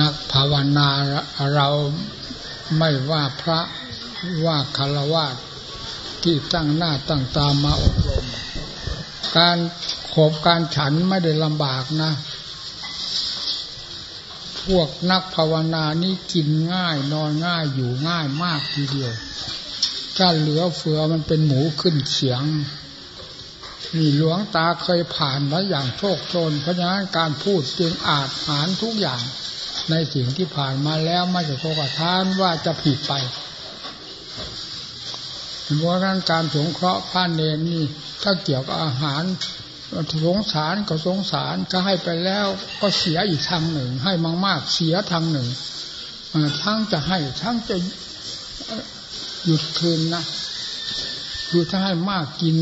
นักภาวนาเราไม่ว่าพระว่าคารวะที่ตั้งหน้าตั้งตามาอบรม การขบการฉันไม่ได้ลำบากนะ พวกนักภาวนานี่กินง่ายนอนง่ายอยู่ง่ายมากทีเดียวถ้าเหลือเฟือมันเป็นหมูขึ้นเฉียงนี่หลวงตาเคยผ่านมาอย่างโชคโชน เพราะฉะนั้นการพูดจึงอาจหานทุกอย่าง ในสิ่งที่ผ่านมาแล้วไม่ใช่โกกทานว่าจะผิดไปเพราะนั้นการสงเคราะห์ผ้าเนนนี่ถ้าเกี่ยวกับอาหารสงสารก็สงสารก็ให้ไปแล้วก็เสียอีกทางหนึ่ง ให้มากๆเสียทางหนึ่งทั้งจะให้ทั้งจะหยุดคืนนะคือถ้าให้มากกิน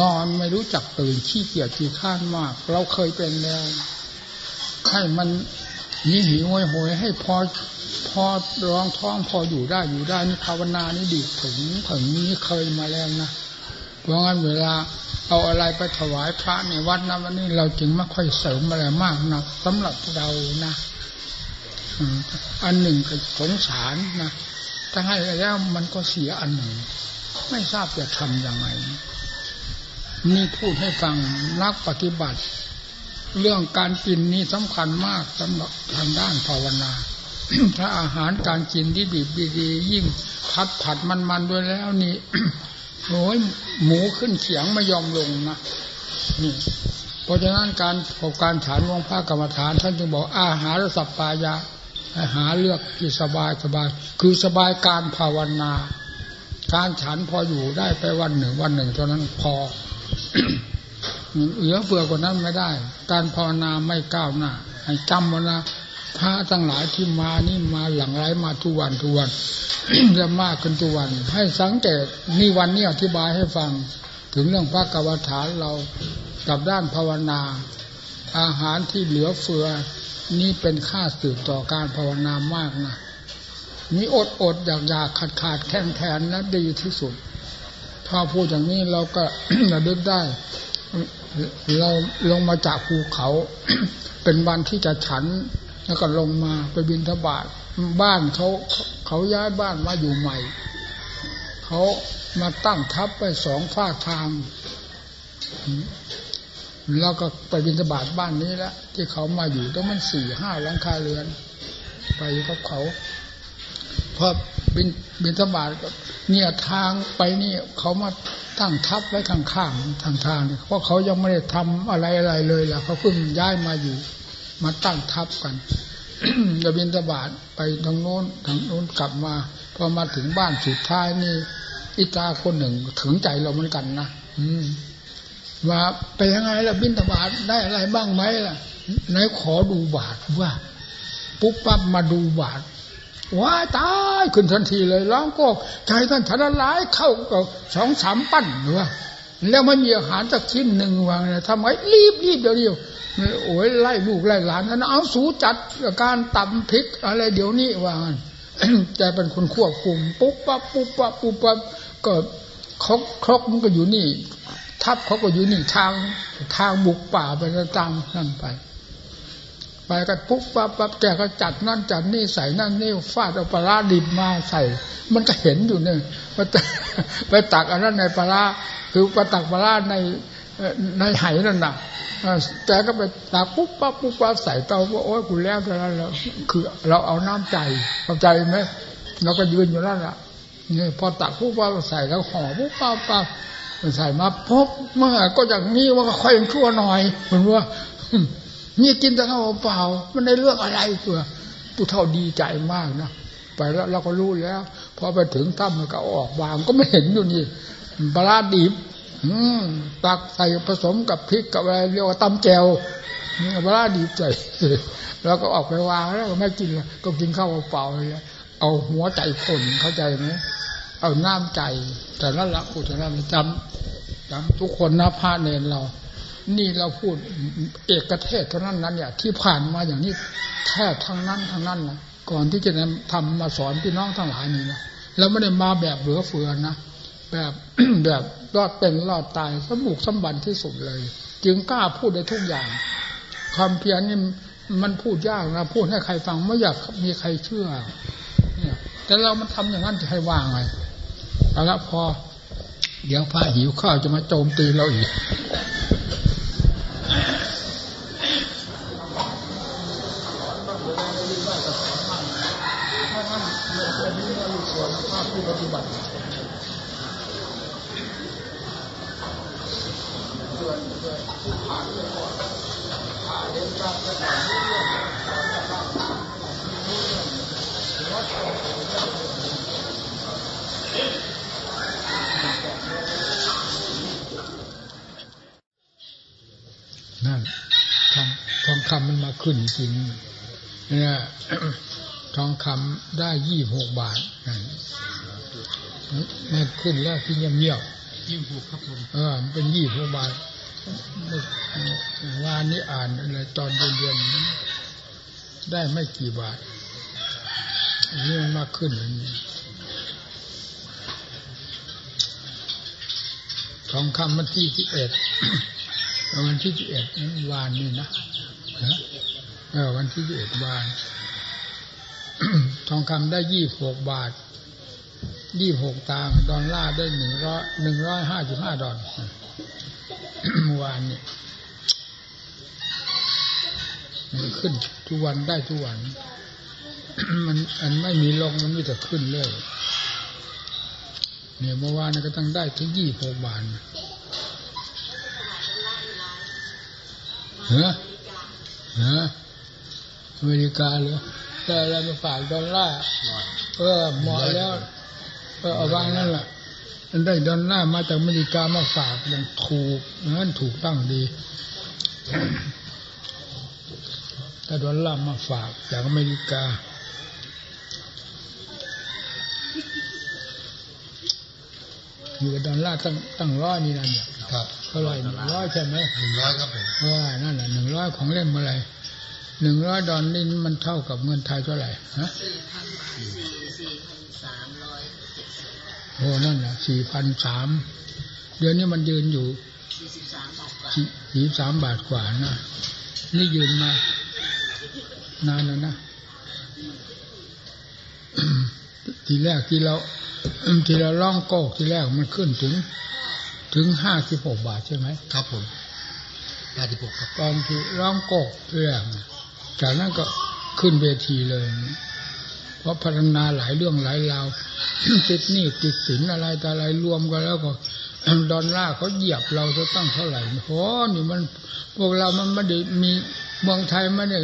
นอนไม่รู้จักตื่นขี้เกียจขี้ข้านมาก เราเคยเป็นแล้ว ให้มันหิหิวโหยให้พอพอรองท้องพออยู่ได้อยู่ได้นี่ภาวนานี่ดีถึงถึงนี้เคยมาแล้วนะเพราะงั้นเวลาเอาอะไรไปถวายพระในวัดนะวันนี้เราจึงไม่ค่อยเสริมอะไรมากนะสำหรับเรานะอันหนึ่งก็สงสารนะถ้าให้แล้วมันก็เสียอันหนึ่ง ไม่ทราบจะทำยังไงนี่พูดให้ฟังนักปฏิบัติ เรื่องการกินนี่สำคัญมากสำหรับทางด้านภาวนา ถ้าอาหารการกินที่ดีดียิ่งพัดผัดมันๆด้วยแล้วนี่โอ้ยหมูขึ้นเขียงไม่ยอมลงนะนี่เพราะฉะนั้นการพบการฐานวงพระกรรมฐาน ท่านจึงบอกอาหารสัพปายะอาหาเลือกที่สบายสบาย คือสบายการภาวนา การฉันพออยู่ได้ไปวันหนึ่งวันหนึ่งเท่านั้นพอ เหลือเฟือกว่านั้นไม่ได้ การภาวนาไม่ก้าวหน้าให้จำวันะพระทั้งหลายที่มานี่มาหลังไรมาทุกวันทุกวันจะมากขึ้นทุกวัน ให้สังเกตนี่วันนี้อธิบายให้ฟัง ถึงเรื่องพระกรรมฐานเรากับด้านภาวนา อาหารที่เหลือเฟือ นี่เป็นค่าสืบต่อการภาวนามากนะมีอดอดอยากอยากขาดขาดแข็งแทนนะดีที่สุด ถ้าพูดอย่างนี้เราก็ระลึกได้ เราลงมาจากภูเขา เป็นวันที่จะฉัน แล้วก็ลงมาไปบินทบาทบ้านเขาเขาย้ายบ้านมาอยู่ใหม่ เขามาตั้งทัพไปสองฝาทาง แล้วก็ไปบินสบาทบ้านนี้แล้วที่เขามาอยู่ต้องมันสี่ห้าหลังคาเรือน ไปกับเขาพอบินบินสบาท เนี่ยทางไปนี่เขามาตั้งทับไว้ข้างๆทางทางเพราะเขายังไม่ได้ทำอะไรอะไรเลยล่ะเขาเพิ่งย้ายมาอยู่ มาตั้งทับกันจะบินสบาทไปทางโน้นทางโน้นกลับมาพอมาถึงบ้านสุดท้ายนี่อิตาคนหนึ่งถึงใจเราเหมือนกันนะอืมว่าไปยังไงล่ะบินตบาทได้อะไรบ้างไหมล่ะไหนขอดูบาทว่าปุ๊บปั๊บมาดูบาท ว้าตายขึ้นทันทีเลยร้องก็ใจท่านทันลายเข้ากับสองสามปั้นหรือว่าแล้วมันมีอาหารสักชิ้นหนึ่งวางเลยทำไมรีบรีบเดี๋ยวเดียวโอ้ยไล่ลูกไล่หลานนั้นเอาสูจัดการตำพริกอะไรเดี๋ยวนี้วางใจเป็นคนควบคุมปุ๊บปั๊บปุ๊บปั๊บปุ๊บปั๊บก็ครกครกมันก็อยู่นี่ ทัพเขาก็อยู่นี่ทางทางบุกป่าไปตามนั่นไป ไปกันปุ๊บปั๊บปั๊บแกก็จัดนั่นจัดนี่ใส่นั่นนี่ฟาดเอาปลาดิบมาใส่ มันก็เห็นอยู่เนี่ยไปไปตักอันนั้นในปลาคือไปตักปลาในในไหนั่นน่ะแกก็ไปตักปุ๊บปั๊บปุ๊บปั๊บใส่เตาว่าโอ้ยกูแล้วแล้วคือเราเอาน้ำใจเข้าใจไหมเราก็ยืนอยู่นั่นแหละนี่พอตักปุ๊บปั๊บใส่แล้วห่อปุ๊บปั๊บปั๊บใส่มาพบเมื่อก็อย่างนี้ว่าค่อยชั่วหน่อยเหมือนว่า นี่กินแต่ข้าวเปล่า มันในเรื่องอะไรเพื่อผู้เท่าดีใจมากนะไปแล้วเราก็รู้แล้วพอไปถึงถ้ำมันก็ออกวางก็ไม่เห็นอยู่นี่ปลาดิบตักใส่ผสมกับพริกกับอะไรเรียกว่าตำแจวปลาดิบใส่แล้วก็ออกไปวางแล้วไม่กินก็กินข้าวเปล่าเลยเอาหัวใจคนเข้าใจไหมเอาน้ำใจ แต่ละละอุตระจำจำทุกคนนะพระเนรเรา นี่เราพูดเอกเทศเท่านั้นนั้นเนี่ย ที่ผ่านมาอย่างนี้แทบทั้งนั้นทั้งนั้นนะก่อนที่จะทำมาสอนพี่น้องทั้งหลายนี่นะเราไม่ได้มาแบบเหลือเฟือนะแบบแบบรอดเป็นรอดตายสมุกสมบันที่สุดเลย จึงกล้าพูดได้ทุกอย่าง ความเพียรนี่มันพูดยากนะพูดให้ใครฟังไม่อยากมีใครเชื่อเนี่ยแต่เรามันทำอย่างนั้นจะให้ว่างไงเอาละพอเดี๋ยวพระหิวข้าวจะมาโจมตีเราอีก นั่นทองทองคำมันมา ขึ้นจริงเนี่ยทองคำได้ยี่หกบาทนั่นมันขึ้นแล้วที่เงียบเงียบยิ่งผูกครับผมๆเออมันเป็นยี่หกบาทเมื่อวานนี้อ่านอะไรตอนเดือนๆได้ไม่กี่บาทอันนี้มันมาขึ้นอันนี้ทองคำมันที่สิบเอ็ดวันที่สิบเอ็ดวานนี่นะนะ เออวันที่สิบเอ็ดวานทองคำได้ยี่หกบาทยี่หกตางดอลลาร์ได้หนึ่งร้อยหนึ่งร้อยห้าสิบห้าดอลเมื่อวานนี่มันขึ้นทุกวันได้ทุกวัน มันอันไม่มีลงมันมีแต่ขึ้นเรื่อยเนี่ยเมื่อวานนก็ต้องได้ถึงยี่หกบาทเฮ้อเฮ้อ อเมริกาเหรอแต่เรามาฝากดอลลาร์เออเหมาะแล้วเออเอาวางนั่นแหละมันได้ดอลลาร์มาจากอเมริกามาฝากมันถูกนั้นถูกตั้งดีถ้าดอลลาร์มาฝากจากอเมริกาอยู่กับดอลลาร์ตั้งตั้งร้อยนี่นั่นเนี่ยครับเท่าไหร่เนี่ยร้อยใช่ไหมหนึ่งร้อยครับผมว่านั่นแหละหนึ่งร้อยของเล่นอะไร หนึ่งร้อยดอลนี่มันเท่ากับเงินไทยเท่าไหร่ฮะสี่พันสี่สี่พันสามร้อยเจ็ดสิบโอ้นั่นแหละสี่พันสามเดือนนี้มันยืนอยู่สี่สิบสามบาทกว่าสี่สามบาทกว่านะนี่ยืนมานานแล้วนะทีแรกที่เราที่เราล่องโกกที่แรกมันขึ้นถึง ถึงห้าสิบหกบาทใช่ไหมครับผมแปดสิบหกครับตอนที่ร้องโกกเรื่อง จากนั้นก็ขึ้นเวทีเลย เพราะพัฒนาหลายเรื่องหลายราวติดหนี้ติดสินอะไรแต่อะไรรวมกันแล้วก็ดอลลาร์เขาเหยียบเราจะตั้งเท่าไหร่โอ้นี่มันพวกเรามันไม่ได้มีเมืองไทยไม่ได้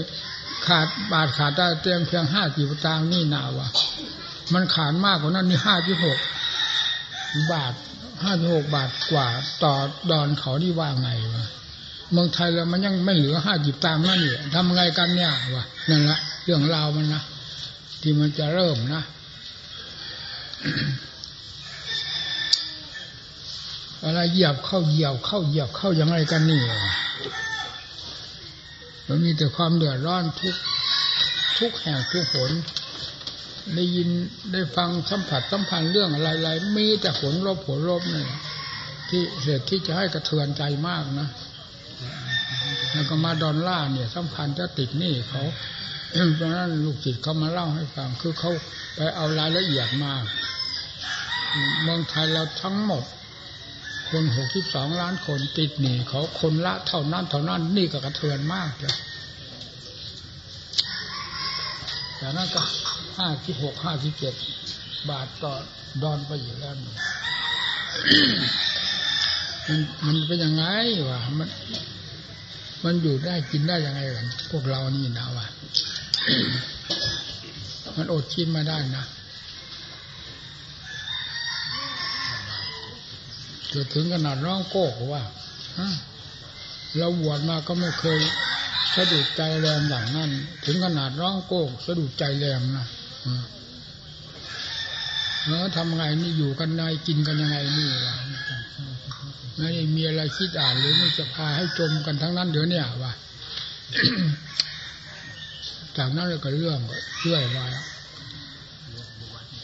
ขาดบาทขาดได้เตียงเพียงห้าสิบตางนี่นาวะมันขาดมากกว่านั้นนี่ห้าที่หกบาทห้าที่หกบาทกว่าต่อดอนเขานี่ว่าไงวะ เมืองไทยเรามันยังไม่เหลือห้าจิบตามนั่นอยู่ทำไงกันเนี่ยวะนั่นละเรื่องราวมันนะที่มันจะเริ่มนะอะไรเหยียบเข้าเหยียบเข้าเหยียบเข้ายังไงกันนี่มันมีแต่ความเดือดร้อนทุกทุกแห่งทุกผลได้ยินได้ฟังสัมผัสสัมพันธ์เรื่องอะไรๆมีแต่ผลลบผลลบนี่ที่เหตุที่จะให้กระเทือนใจมากนะ แล้วก็มาดอลลาร์เนี่ยสำคัญจะติดหนี้เขาเพราะนั้นลูกศิษย์เขามาเล่าให้ฟังคือเขาไปเอารายละเอียดมาเมืองไทยเราทั้งหมด คนหกสิบสองล้านคนติดหนี้เขาคนละเท่านั้นเท่านั้นนี่ก็กระเทือนมากเลยจากนั้นก็ห้าที่หกห้าที่เจ็ดบาทต่อดอนไปอยู่แล้วมันมันเป็นยังไงวะมัน มันอยู่ได้กินได้ยังไงกันพวกเรานี่นะวะมันอดชิมมาได้นะจะถึงขนาดร้องโก้ว่าฮะเราบวชมาก็ไม่เคยสะดุดใจแรงอย่างนั้น ถึงขนาดร้องโก้สะดุดใจแรงนะอืมแล้ว ทำไงนี่อยู่กันไงกินกันยังไงนี่วะไม่ได้มีอะไรคิดอ่านหรือไม่จะพาให้จมกันทั้งนั้นเดี๋ยวเนี่ยว่าจากนั้นเราก็เรื่องก็เรื่อยมา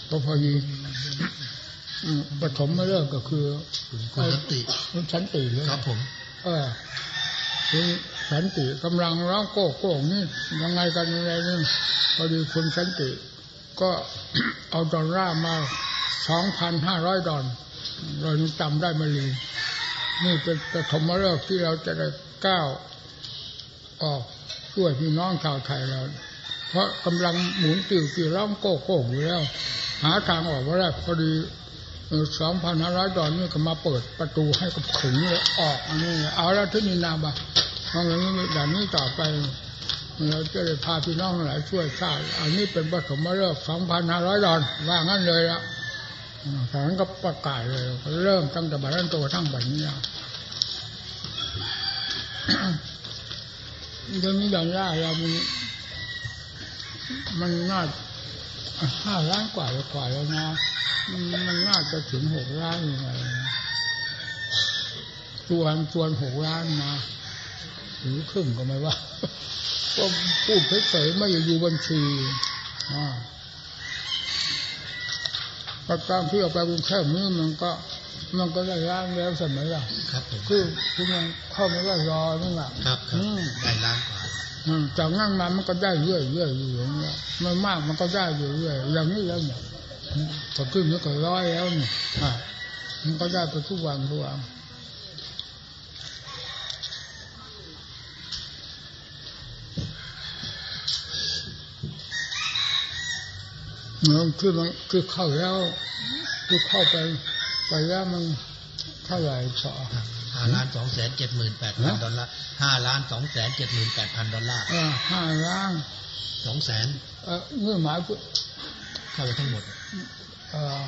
ก็พอดีอืมปฐมมาเริ่มก็คือคุณสันติคุณสันติเลยครับ ผม เออทีนี้พสันติกำลังร้องโก้โก้นี่ยังไงกันยังไงนี่พอดีคุณสันติ ก็เอาดอลลาร์มาสองพันห้าร้อยดอลเรายังจำได้ไม่ลืมนี่เป็นปฐมฤกษ์ที่เราจะได้ก้าวออกช่วยพี่น้องชาวไทยเรา เพราะกำลังหมุนติวติวร้องโก้โก้อยู่แล้ว หาทางออกว่าได้พอดีสองพันห้าร้อยดอลนี่ก็มาเปิดประตูให้กับขึงเลยออกอันนี้เอาแล้วที่นี่นาบะเพราะงั้นแบบนี้ต่อไป เราจะได้พาพี่น้องหลายช่วยชาติอันนี้เป็นปฐมฤกษ์สองพันห้าร้อยดอลว่างั้นเลยละจากนั้นก็ประกาศเลย เริ่มตั้งแต่บัดนั้นตัวทั้งบัดนี้เรื่องนี้อย่างยากเรามันมันน่าห้าล้านกว่ากว่าแล้วนะมันมันน่าจะถึงหกล้านยังไงส่วนส่วนหกล้านนะหรือครึ่งก็ไม่ว่า ก็พูดเฉยๆไม่อยู่บัญชีอ่าประการที่ออกไปกรุงเทพนี่มันก็ มันก็ได้ล้านแล้วสมัยละครับผมคือคือมันเข้าไม่ได้รอนี่แหละครับครับอืมได้ล้านกว่าอืมจากนั้นมามันก็ได้เรื่อยเรื่อยอยู่อย่างเงี้ยไม่มากมันก็ได้อยู่เรื่อยอย่างนี้แล้วเนี่ยพอขึ้นมันก็ร้อยแล้วเนี่ยอะมันก็ได้ไปทุกวันทุกวัน มืองคือมันคือเข้าแล้วคือเข้าไปไปแล้วมันเท่าไหร่สอห้าล้านสองแสนเจ็ดหมื่นแปดพันดอลลาร์ห้าล้านสองแสนเจ็ดหมื่นแปดพันดอลลาร์เออห้าล้านสองแสนเออเงื่อนหมายเข้าไปทั้งหมดเออ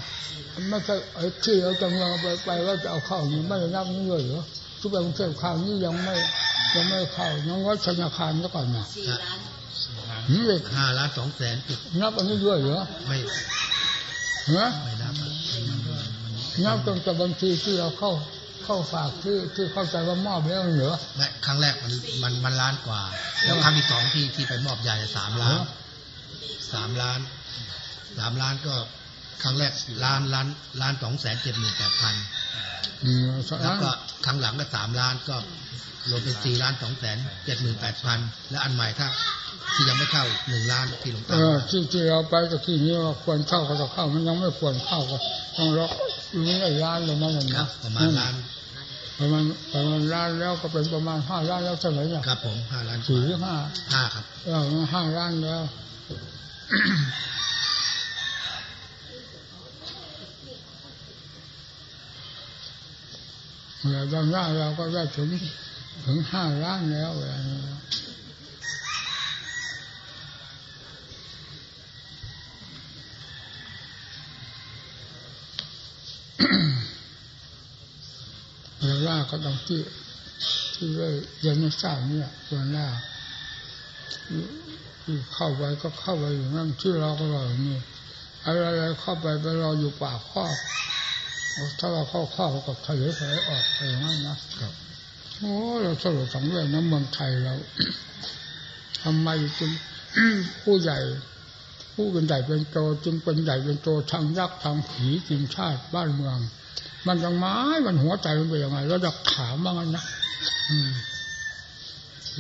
ไม่ใช่ไอ้ที่เราจำลองไปไปว่าจะเอาเข้านี่ไม่ได้นับนี่เลยเหรอทุกไปกรุงเทพข่าวนี้ยังไม่ยังไม่เข้ายังวัดธนาคารก็ก่อนนะสี่ล้านนี่เลย ห้าล้านสองแสนจุดนับอันนี้ด้วยเหรอไม่ฮะไม่นับอะมันมันนับตั้งแต่บัญชีที่เราเข้าเข้าฝากที่ที่เข้าใจว่ามอบแล้วเหรอไม่ครั้งแรกมันมันมันล้านกว่า แล้วครั้งที่สองที่ที่ไปมอบใหญ่สามล้านสามล้านสามล้านก็ครั้งแรกล้านล้านล้านสองแสนเจ็ดหมื่นแปดพันอืมแล้วก็ครั้งหลังก็สามล้านก็ รวมเป็นสี่ล้านสองแสนเจ็ดหมื่นแปดพันและอันใหม่ถ้าที่ยังไม่เข้าหนึ่งล้านที่หลวงเอตาอที่ที่เราไปกับที่นี้ว่าควรเข้าก็ต้องเข้ามันยังไม่ควรเข้าก็ต้องรออยู่ในร้านเลยนั่นแหละครันะบประมาณล้านประมาณประมาณล้านแล้วก็เป็นประมาณห้าล้านแล้วใช่ไหมเนี่ยครับผมห้าล้านสี่หรือห้าห้าครับเออห้าล้านแล้วเราดังนั้นเราก็ได้ถึง ถึงห้าล้านแล้วเวลานี้เราล่าก็ต้องที่ที่เรียนไม่ทราบเนี่ยส่วนล่าที่เข้าไปก็เข้าไปอยู่นั่นที่เราก็รออยู่นี่อะไรๆเข้าไปไปรออยู่ปากข้อถ้าเราเข้าข้อก็ทะเลทะเลออกไปอย่างนั้นนะครับ โอ้เราสรุปสังเวยนะเมืองไทยเราทำไมจึงผู้ใหญ่ ผู้เป็นใหญ่เป็นโตจึงเป็นใหญ่เป็นโตทางยักษ์ทางผีทีมชาติบ้านเมือง มันยังไม้มันหัวใจมันเป็นยังไงเราจะถามบ้างนะอืม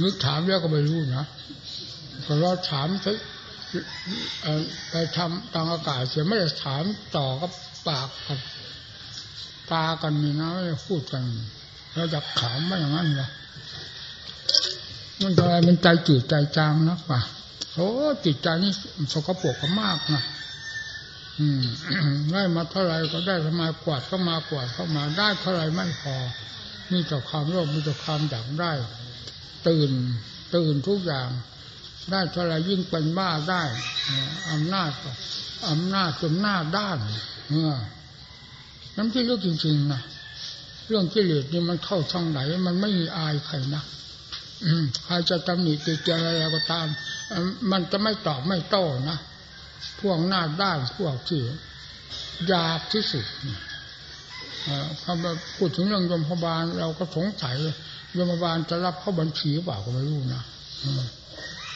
นึกถามแล้วก็ไม่รู้นะก็เราถามไปเอ่อไปทำทางอากาศเสียไม่ได้ถามต่อกับปากกับตากันนี่นะไม่พูดกัน เราจะขามไม่อย่างนั้นเหรอมันทำไมมันใจจืดใจจางนักป่ะโอ้จิตใจนี่สกปรกมากนะอืมได้มาเท่าไหรก็ได้ทำไมกวาดเข้ามากวาดเข้ามาได้เท่าไหรไม่พอมีแต่ความโลภมีแต่ความอยากได้ ตื่นตื่นทุกอย่าง ได้เท่าไหรยิ่งเป็นบ้าได้อำนาจอำนาจจนหน้าด้านเออน้ำที่เรื่องจริงๆนะ เรื่องกิเลสนี่มันเข้าทางไหน มันไม่มีอายใครนะใครจะตำหนิติเตียนอะไรก็ตาม มันจะไม่ตอบไม่โต้นะ พวกหน้าด้านพวกที่ยากที่สุดพอมาพูดถึงเรื่องยมพบาลเราก็สงสัยยมพบาลจะรับเข้าบัญชีหรือเปล่าก็ไม่รู้นะ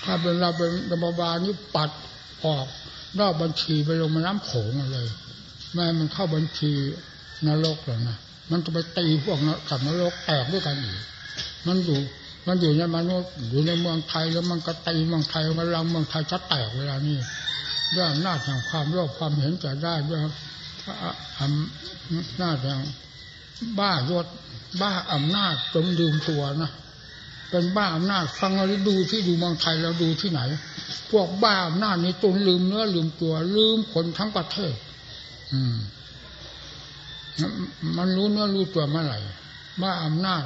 ถ้าเป็นเราเป็นยมพบาลนี่ปัดออกนอกบัญชีไปลงม่น้ำโขงเลย ไม่มันเข้าบัญชีนรกหรอกนะ มันจะไปตีพวกนสัตว์นรกแตกด้วยกันอีกมันอยู่มันอยู่ในมนุษย์อยู่ในเมืองไทยแล้วมันก็ตีเมืองไทยมันลังเมืองไทยชัดแตกเวลานี้ด้วยอำนาจแห่งความโลภความเห็นจะได้ด้วยอำนาจแห่งบ้ายศบ้าอำนาจจนลืมตัวนะเป็นบ้าอำนาจฟังเราดูที่ดูเมืองไทยเราดูที่ไหน พวกบ้าอำนาจนี้จนลืมเนื้อลืมตัวลืมคนทั้งประเทศ อืม มันรู้เนื้อรู้ตัวเมื่อไหร่บ้าอำนาจ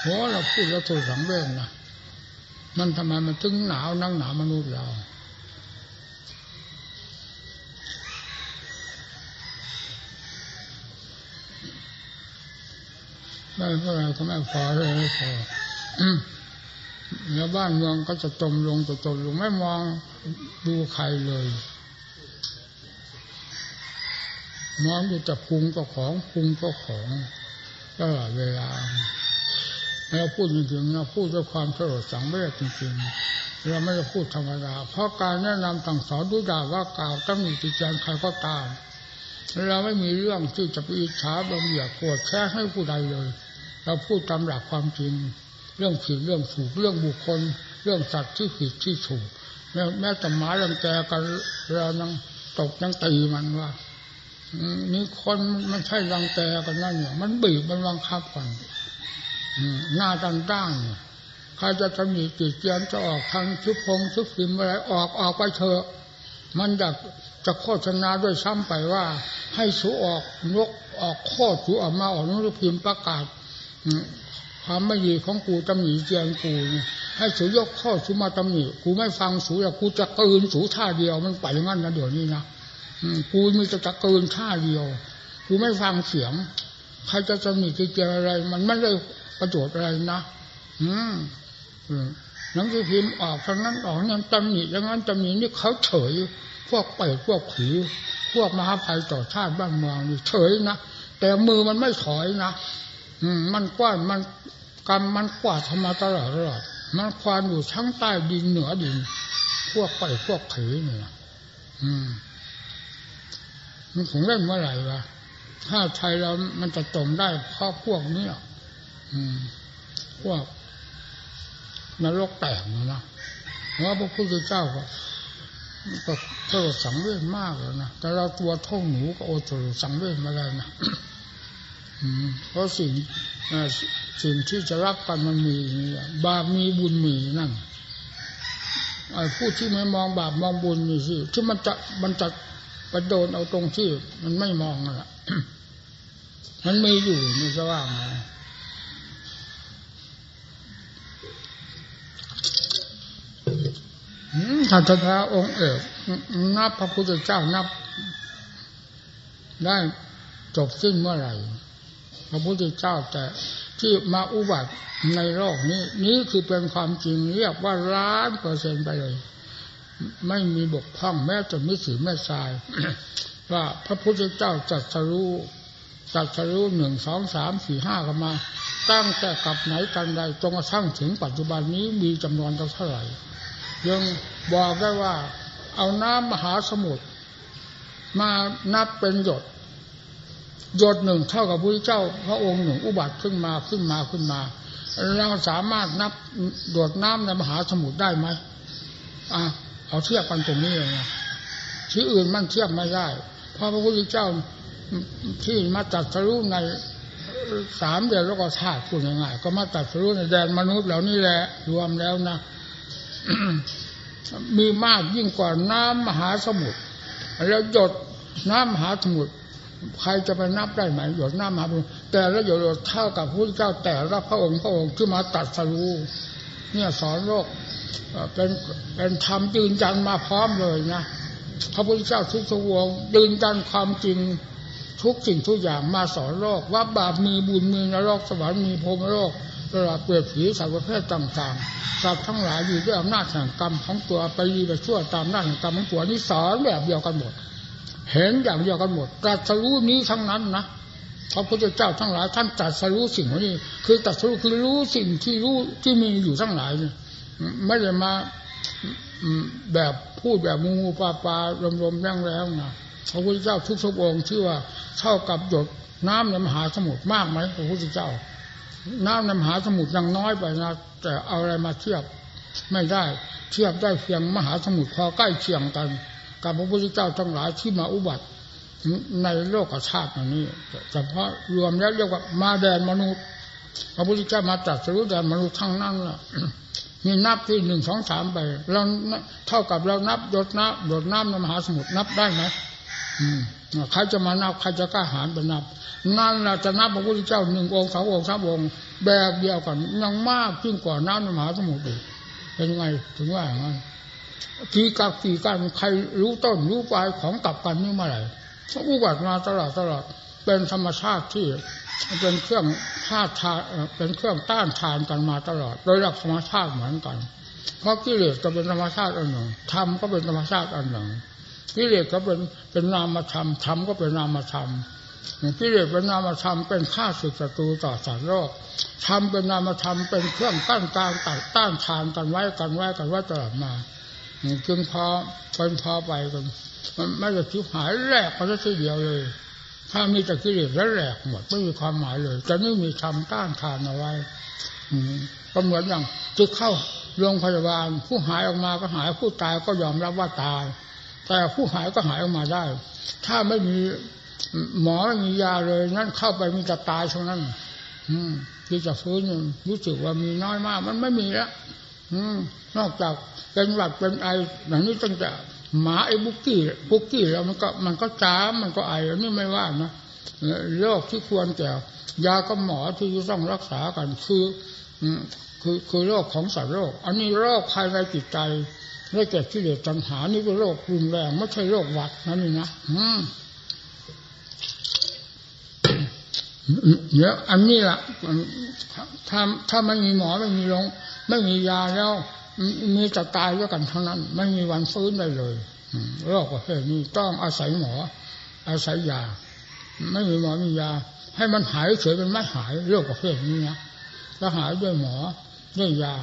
โหเราพูดแล้วโทรสังเวชนะมันทำไมมันถึงหนาวนั่งหนาวมนุษย์เราไม่เท่าไรก็ไม่พอเลยไม่พอแล้วบ้านเมืองก็จะจมลงจะจมลงไม่มองดูใครเลย มองดูแต่พุงก็ของพุงก็ของตลอดเวลาเราพูดจริงๆเราพูดด้วยความสลดสังเวชจริงๆเราไม่ได้พูดธรรมดา เพราะการแนะนำต่างสอนด้วยดาว่ากล่าวต้องมีติจารใครก็ตามเราไม่มีเรื่องที่จะไปอิจฉาบงเหยียดปวดแค่ให้ผู้ใดเลย เราพูดตามหลักความจริง เรื่องผิดเรื่องถูกเรื่องบุคคล เรื่องสัตว์ที่ผิดที่ถูกแม้แต่หมาเรื่งแกกันเรายังตกยังตีมันว่า นี่คนมันใช่รังแกกันนั่นเนี่ยมันบีบมันวังคับกันหน้าด้านด้านใครจะจะมีจิตเจียนจะออกทางชุบพงชุบพิมอะไรออกออกไปเถอะมันอยากจะโฆษณาด้วยซ้ำไปว่า ให้สูออกนกออกข้อสูออกมาออกนุพิมพ์ประกาศความไม่ดีของกูตำหนิเจียนกูให้สูยกข้อสูมาตำหนิกูไม่ฟังสูแล้วกูจะกืนสูท่าเดียวมันไปอย่างนั้นนะเดี๋ยวนี้นะ กูมีจะจะเกืนท่าเดียวกูไม่ฟังเสียงใครจะตำหนิเจียนอะไร มันไม่ได้ประโยชน์อะไรนะ อืมหนังสือพิมพ์ออกทางนั้นออกนั้นตำหนิอย่างนั้นตำหนินี่เขาเฉย พวกเปิดพวกผีพวกมหาภัยต่อชาติบ้านเมืองนี่เฉยนะแต่มือมันไม่ถอยนะอืม มันกว้านมันกำมันกวาดทำมาตลอดตลอดมันควานอยู่ทั้งใต้ดินเหนือดิน พวกไปพวกผีนี่นะอืม มันถึงเล่นเมื่อไหร่วะถ้าไทยเรามันจะจมได้เพราะพวกนี้อืมพวกนรกแตกนะเพราะพระพุทธเจ้าก็ก็สลดสังเวชมากเลยนะแต่เราตัวท่องหนูก็โอตรสังเวชมาแล้วนะเพราะสิ่งสิ่งที่จะรับกันมันมีบาปมีบุญมีนั่นไอ้ผู้ที่ไม่มองบาปมองบุญนี่สิที่มันจะมันจะ ไปโดนเอาตรงที่มันไม่มองอะมันไมีอยู่มีสว่างท่านพระองค์เอกนับพระพุทธเจ้านับ ได้จบสิ้นเมื่อไหร่ พระพุทธเจ้าแต่ที่มาอุบัติในโลกนี้ นี้คือเป็นความจริงเรียกว่าล้านเปอร์เซ็นต์ไปเลย ไม่มีบกพร่องแม้จะไม่สือไม่ทราย ว่าพระพุทธเจ้าจัดสรู้จัดสรู้หนึ่งสองสามสี่ห้ากันมา ตั้งแต่กับไหนกันใดจนกระทั่งถึงปัจจุบันนี้มีจำนวนเท่าไหร่ยังบอกได้ว่า เอาน้ำมหาสมุทรมานับเป็นหยดหยดหนึ่งเท่ากับพระเจ้า พระองค์หนึ่งอุบัติขึ้นมาขึ้นมาขึ้นมา เราสามารถนับหยดน้ำในมหาสมุทรได้ไหมอะ เอาเทียบกันตรงนี้เลยนะที่ออื่นมันเทียบไม่ได้ เพราะพระพุทธเจ้าที่มาจัดสรุปในสามเดือนแล้วก็ชาติพูดง่ายๆก็มาจัดสรุปในแดนมนุษย์เหล่านี้แหละรวมแล้วนะมีมากยิ่งกว่าน้ำมหาสมุทรแล้วหยดน้ำมหาสมุทรใครจะไปนับได้ไหมหยดน้ำมหาสมุทรแต่ละหยดเท่ากับพระเจ้าแต่ละพระองค์พระองค์ที่มาตัดสรู้เนี่ยสอนโลก เป็นเป็นธรรมยืนยันมาพร้อมเลยนะพระพุทธเจ้าทุกทวงยืนยันความจริงทุกสิ่งทุกอย่างมาสอนโลกว่าบาปมีบุญมีนรกสวรรค์มีพรมโลกตลอดเปลือกผีสัตว์ประเภทต่างๆสัตว์ทั้งหลายอยู่ด้วยอำนาจแห่งกรรมของตัวไปดีไปชั่วตามหน้าแห่งกรรมของตัวนี่สอนแบบเดียวกันหมด เห็นอย่างเดียวกันหมดตรัสรู้นี้ทั้งนั้นนะพระพุทธเจ้าทั้งหลายท่านตรัสรู้สิ่งนี้ คือตรัสรู้คือรู้สิ่งที่รู้ที่มีอยู่ทั้งหลายนี่ ไม่ได้มาแบบพูดแบบมูมูปลาปลาลมๆแรงแรงนะพระพุทธเจ้าทุกทุกองค์ชื่อว่าเท่ากับหยดน้ำในมหาสมุทรมากไหมพระพุทธเจ้า น้ำในมหาสมุทรยังน้อยไปนะแต่เอาอะไรมาเทียบไม่ได้เทียบได้เพียงมหาสมุทรพอใกล้เคียงกัน กับพระพุทธเจ้าทั้งหลายที่มาอุบัติในโลกชาตินนี้เฉพาะรวมแล้วเรียกว่ามาแดนมนุษย์ พระพุทธเจ้ามาจัสรุปแดนมนุษย์ทั้งนั้นล่ะ มีนับที่หนึ่งสองสามไปเราเท่ากับเรานับหยดน้ำหยดน้ำในมหาสมุทรนับได้ไหมใครจะมานับใครจะกล้าหาญไปนับ นั่นเราจะนับพระพุทธเจ้าหนึ่งองค์สององค์สามองค์แบบเดียวกันยังมากยิ่งกว่าน้ำในมหาสมุทรอีกเป็นไงถึงว่าอย่างนั้นทีกับทีกันใครรู้ต้นรู้ปลายของกับกันนี่เมื่อไหร่อุบัติมาตลอดตลอดเป็นธรรมชาติที่ เป็นเครื่องธาตุทานเป็นเครื่องต้านทานกันมาตลอด โดยหลักธรรมชาติเหมือนกัน เพราะกิเลสก็เป็นธรรมชาติอันหนึ่งธรรมก็เป็นธรรมชาติอันหนึ่งกิเลสก็เป็นเป็นนามธรรมธรรมก็เป็นนามธรรมกิเลสเป็นนามธรรมเป็นข้าศึกศัตรูต่อสารโลกธรรมเป็นนามธรรมเป็นเครื่องกั้นกลางตัดต้านทานกันไว้กันไว้กันไว้ตลอดมาจึงพอเป็นพอไปกันมันไม่จะชิบหายแรกมันทีเดียวเลย ถ้ามีแต่กิเลสแล้วแหลกหมดไม่มีความหมายเลย จะไม่มีธรรมต้านทานเอาไว้ก็เหมือนอย่างจะเข้าโรงพยาบาล ผู้หายออกมาก็หายผู้ตายก็ยอมรับว่าตาย แต่ผู้หายก็หายออกมาได้ ถ้าไม่มีหมอไม่มียาเลย นั่นเข้าไปมีแต่ตายเท่านั้น อืมที่จะฟื้นรู้สึกว่ามีน้อยมาก มันไม่มีแล้วนอกจากเป็นหวัดเป็นไออย่างนี้ตั้งแต่ หมาไอ้บุกกี้บุกกี้แล้วมันก็มันก็จ้ามันก็ไออันนี้ไม่ว่านะโรคที่ควรแก่ยาก็หมอที่ต้องรักษากันคือคือคือโรคของสัตว์โรค อันนี้โรคภายในจิตใจได้แก่กิเลสตัณหานี่เป็นโรครุนแรงไม่ใช่โรคหวัดนั่นนี่นะอืมเนี่ยอันนี้ล่ะถ้าถ้าไม่มีหมอไม่มีโรงไม่มียาแล้ว มีแต่ตายด้วยกันเท่านั้น ไม่มีวันฟื้นได้เลยโรคประเภทนี้ต้องอาศัยหมอ อาศัยยา ไม่มีหมอมียา ให้มันหายเฉยมันไม่หายโรคประเภทนี้นะถ้าหายด้วยหมอด้วยยา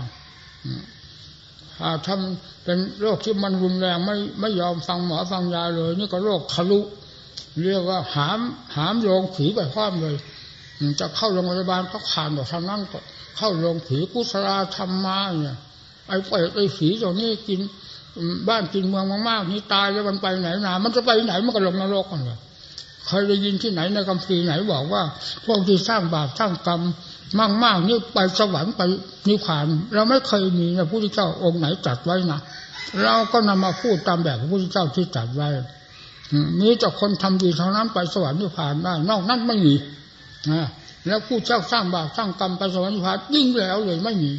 ถ้าเป็นโรคที่มันรุนแรงไม่ไม่ยอมฟังหมอฟังยาเลย นี่ก็โรคทะลุเรียกว่าหามหามโรงผีไปพร้อมเลย จะเข้าโรงพยาบาลก็ผ่านแบบทางนั้นก็เข้าโรงผีกุศลธรรมมาเนี่ย ไอ้ไปไอ้ผีตัวนี้กินบ้านกินเมืองมากๆนี่ตายแล้วมันไปไหนนา มันจะไปไหนมันก็ลงนรกกันเลยเคยได้ยินที่ไหนในคำพีไหนบอกว่า พวกที่สร้างบาปสร้างกรรมมากๆนี่ไปสวรรค์ไปนิพพาน เราไม่เคยมีนะพระพุทธเจ้าองค์ไหนจัดไว้นะเราก็นำมาพูดตามแบบพระพุทธเจ้าที่จัดไว้มีแต่คนทำดีเท่านั้นไปสวรรค์นิพพานได้นอกนั้นไม่มีนะแล้วผู้เจ้าสร้างบาปสร้างกรรมไปสวรรค์นิพพานยิ่งแล้วเลยไม่มี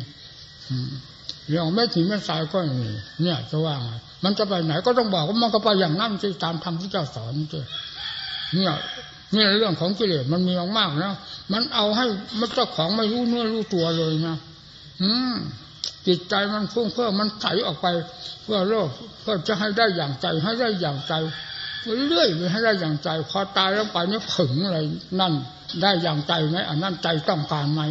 เรื่องไม่ถึงไม่สายก็อย่างนี้เนี่ยจะว่าไงมันจะไปไหนก็ต้องบอกว่ามันก็ไปอย่างนั้นที่ตามธรรมที่เจ้าสอนนี่เนี่ยนี่เรื่องของกิเลสมันมีมากๆนะมันเอาให้มันเจ้าของไม่รู้เนื้อรู้ตัวเลยนะอืมจิตใจมันฟุ้งเฟ้อมันใสออกไป เพื่อโลกเพื่อจะให้ได้อย่างใจให้ได้อย่างใจเรื่อยไปให้ได้อย่างใจพอตายแล้วไปนี่ผึ่งอะไรนั่น ได้อย่างใจไหมอันนั้นใจต้องการไหม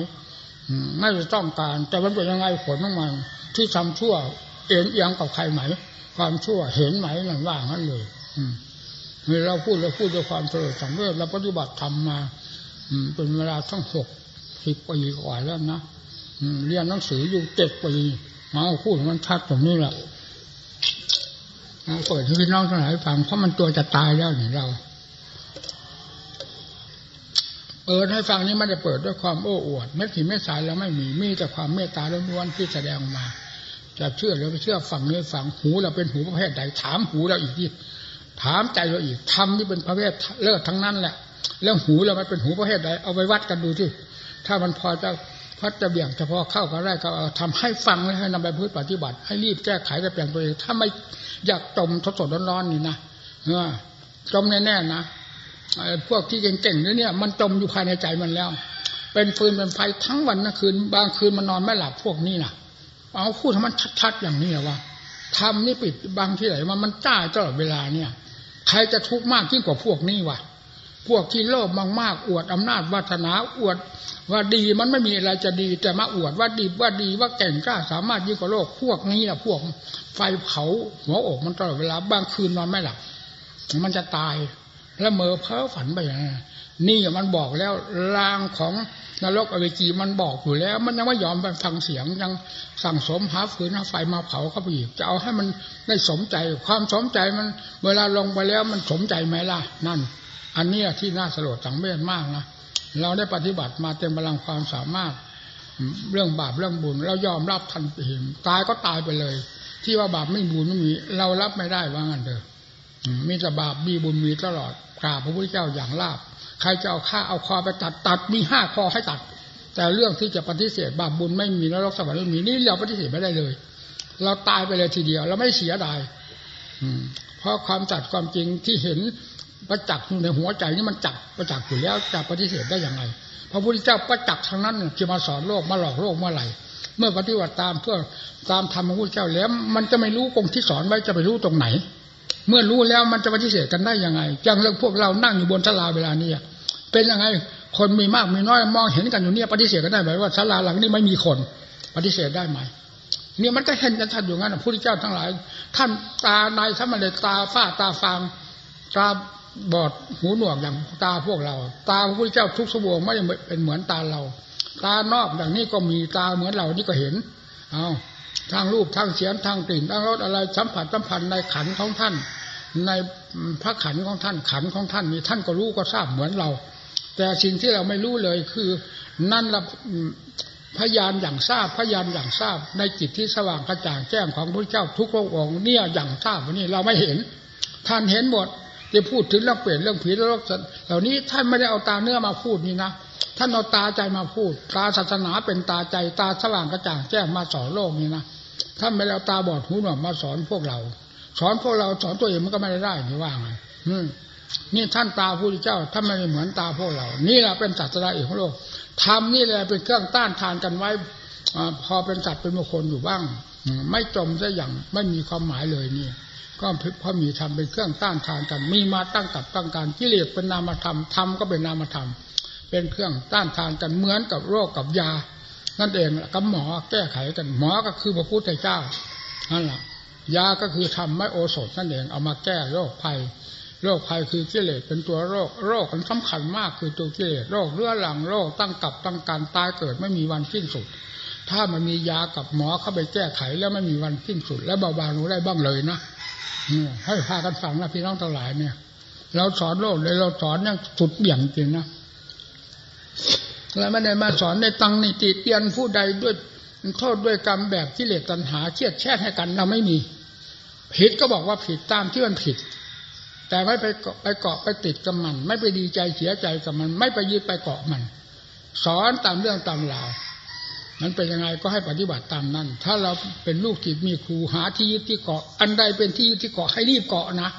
ไม่ต้องการ แต่มันเป็นยังไงผลของมัน ที่ทำชั่ว เอ็นเอียงกับใครไหม ความชั่วเห็นไหมนั่นว่างั้นเลย อืมเราพูดเราพูดด้วยความเฉลิมสังเวชเราปฏิบัติทำมาอืมเป็นเวลาทั้งหกสิบปีกว่าแล้วนะเรียนหนังสืออยู่เจ็ดปีมาพูดมันชัดตรงนี้แหละเปิดให้พี่น้องทั้งหลายฟังเพราะมันตัวจะตายแล้วเนี่ยเรา เปิดให้ฟังนี้ไม่ได้เปิดด้วยความโอ้อวดเม็ดหินเม็ดสายเราไม่มีมีแต่ความเมตตาล้วนๆที่แสดงมาจะเชื่อหรือไม่เชื่อฟังนี้ฟังหูเราเป็นหูประเภทใดถามหูเราอีกทีถามใจเราอีกทำนี่เป็นประเภทเลิศทั้งนั้นแหละแล้วหูเรามันเป็นหูประเภทใดเอาไปวัดกันดูที่ถ้ามันพอจะพัดจะเบี่ยงเฉพาะเข้ากันได้ก็ทำให้ฟังให้นำไปพื้นปฏิบัติ ให้รีบแก้ไขและเปลี่ยนตัวเองถ้าไม่อยากจมทดสดร้อนๆนี่นะเออจมแน่ๆนะ พวกที่เก่งๆนี่เนี่ยมันจมอยู่ภายในใจมันแล้ว เป็นฟืนเป็นไฟทั้งวันทั้งคืน บางคืนมันนอนไม่หลับพวกนี้นะเอาพูดให้มันชัดๆอย่างนี้ว่าทำนี่ปิดบางที่ไหนมันมันจ้าตลอดเวลาเนี่ย ใครจะทุกข์มากยิ่งกว่าพวกนี้วะพวกที่โลภมากๆอวดอำนาจวัฒนาอวด ว่าดีมันไม่มีอะไรจะดี แต่มาอวดว่าดีว่าดีว่าเก่งกล้าสามารถยิ่งกว่าโลกพวกนี้นะพวกไฟเผาหัวอกมันตลอดเวลาบางคืนนอนไม่หลับมันจะตาย ล้วเมอเพ้อฝันไปอย่างนี้นี่มันบอกแล้วลางของนรกอเวจีมันบอกอยู่แล้ว มันยังไม่ยอมไปฟังเสียงยังสั่งสมหาฟืนหาไฟมาเผาเข้าไปอีกจะเอาให้มันได้สมใจความสมใจมัน เวลาลงไปแล้วมันสมใจไหมล่ะ นั่น อันนี้ที่น่าสลดสังเวชมากนะเราได้ปฏิบัติมาเต็มพลังความสามารถ เรื่องบาปเรื่องบุญเรายอมรับทันทีตายก็ตายไปเลย ที่ว่าบาปไม่บุญไม่มี เรารับไม่ได้ว่างั้นเถอะมีแต่บาปมีบุญมีตลอด กราบพระพุทธเจ้าอย่างลาบ ใครจะเอาข้าเอาคอไปตัดตัดมีห้าคอให้ตัด แต่เรื่องที่จะปฏิเสธบาปบุญไม่มีนรกสวรรค์ไม่มีนี่เราปฏิเสธไม่ได้เลย เราตายไปเลยทีเดียว เราไม่เสียดายเพราะความจัดความจริงที่เห็นประจักษ์อยู่ในหัวใจนี่มันจักประจักษ์อยู่แล้วจะปฏิเสธได้อย่างไรพระพุทธเจ้าประจักษ์ทางนั้นจะมาสอนโลกมาหลอกโลกเมื่อไหร่เมื่อปฏิบัติตามเพื่อตามธรรมพระพุทธเจ้าแล้ว มันจะไม่รู้กงที่สอนไว้จะไปรู้ตรงไหน เมื่อรู้แล้วมันจะปฏิเสธกันได้ยังไงอย่างเรื่องพวกเรานั่งอยู่บนศาลาเวลานี้เป็นยังไงคนมีมากมีน้อยมองเห็นกันอยู่เนี่ยปฏิเสธกันได้ไหมว่าศาลาหลังนี้ไม่มีคนปฏิเสธได้ไหมเนี่ยมันก็เห็นกันชัดอยู่งั้นพระพุทธเจ้าทั้งหลาย ท่านตาในท่านมาเลยตาฝ้าตาฟางตาบอดหูหนวกอย่างตาพวกเรา ตาพระพุทธเจ้าทุกสวงไม่ได้เป็นเหมือนตาเรา ตานอกอย่างนี้ก็มีตาเหมือนเรานี่ก็เห็นเอาทางรูปทางเสียงทางกลิ่นทางรสอะไรสัมผัสสัมพันธ์ในขันของท่าน ในพระขันของท่านขันของท่านมีท่านก็รู้ก็ทราบเหมือนเรา แต่สิ่งที่เราไม่รู้เลยคือ นั่นละพยานอย่างทราบพยานอย่างทราบ ในจิตที่สว่างกระจ่างแจ้งของพระเจ้าทุกพระองค์เนี่ยอย่างทราบวันนี้เราไม่เห็น ท่านเห็นหมดจะพูดถึงเรื่องเปลี่ยนเรื่องผีเรื่องเหล่านี้ท่านไม่ได้เอาตาเนื้อมาพูดนี่นะท่านเอาตาใจมาพูด ตาศาสนาเป็นตาใจตาสว่างกระจ่างแจ้งมาสอนโลกนี่นะท่านไม่ได้เอาตาบอดหูหนวกมาสอนพวกเรา สอนพวกเราสอนตัวเองมันก็ไม่ได้ได้นี่ว่าไงนี่ท่านตาพระพุทธเจ้าท่านไม่เหมือนตาพวกเรา นี่แหละเป็นศาสนาเอกของโลกทำนี่แหละเป็นเครื่องต้านทานกันไว้อพอเป็นสัตว์เป็นมงคลอยู่บ้าง ไม่จมซะอย่างไม่มีความหมายเลยนี่ก็เพราะมีธรรมเป็นเครื่องต้านทานกัน มีมาตั้งกับตั้งการกิเลสเป็นนามธรรมธรรมก็เป็นนามธรรม เป็นเครื่องต้านทานกันเหมือนกับโรคกับยา นั่นเองกับหมอแก้ไขกันหมอก็คือพระพุทธเจ้านั่นแหละ ยาก็คือทำไม่โอสถนั่นเองเอามาแก้โรคภัย โรคภัยคือกิเลสเป็นตัวโรค โรคมันสำคัญมากคือตัวกิเลสโรคเรื้อรังโรคตั้งกับตั้งการตายเกิดไม่มีวันสิ้นสุด ถ้ามันมียากับหมอเข้าไปแก้ไขแล้วไม่มีวันสิ้นสุด แล้วเบาบางรู้ได้บ้างเลยนะเนี่ยให้พากันฟังนะพี่น้องทั้งหลายเนี่ย เราสอนโลกเลยเราสอนอย่างสุดเบี่ยงจริงนะแล้วไม่ได้มาสอนในตังนิติเตียนผู้ใดด้วยโทษด้วยกรรมแบบที่เหล็กตันหาเชียดแช่ให้กันเราไม่มี ผิดก็บอกว่าผิดตามที่มันผิด แต่ไม่ไปเกาะไปเกาะไปติดกับมัน ไม่ไปดีใจเสียใจกับมัน ไม่ไปยึดไปเกาะมัน สอนตามเรื่องตามราวมันเป็นยังไงก็ให้ปฏิบัติตามนั้น ถ้าเราเป็นลูกจิตมีครูหาที่ยึดที่เกาะ อันใดเป็นที่ยึดที่เกาะให้รีบเกาะนะ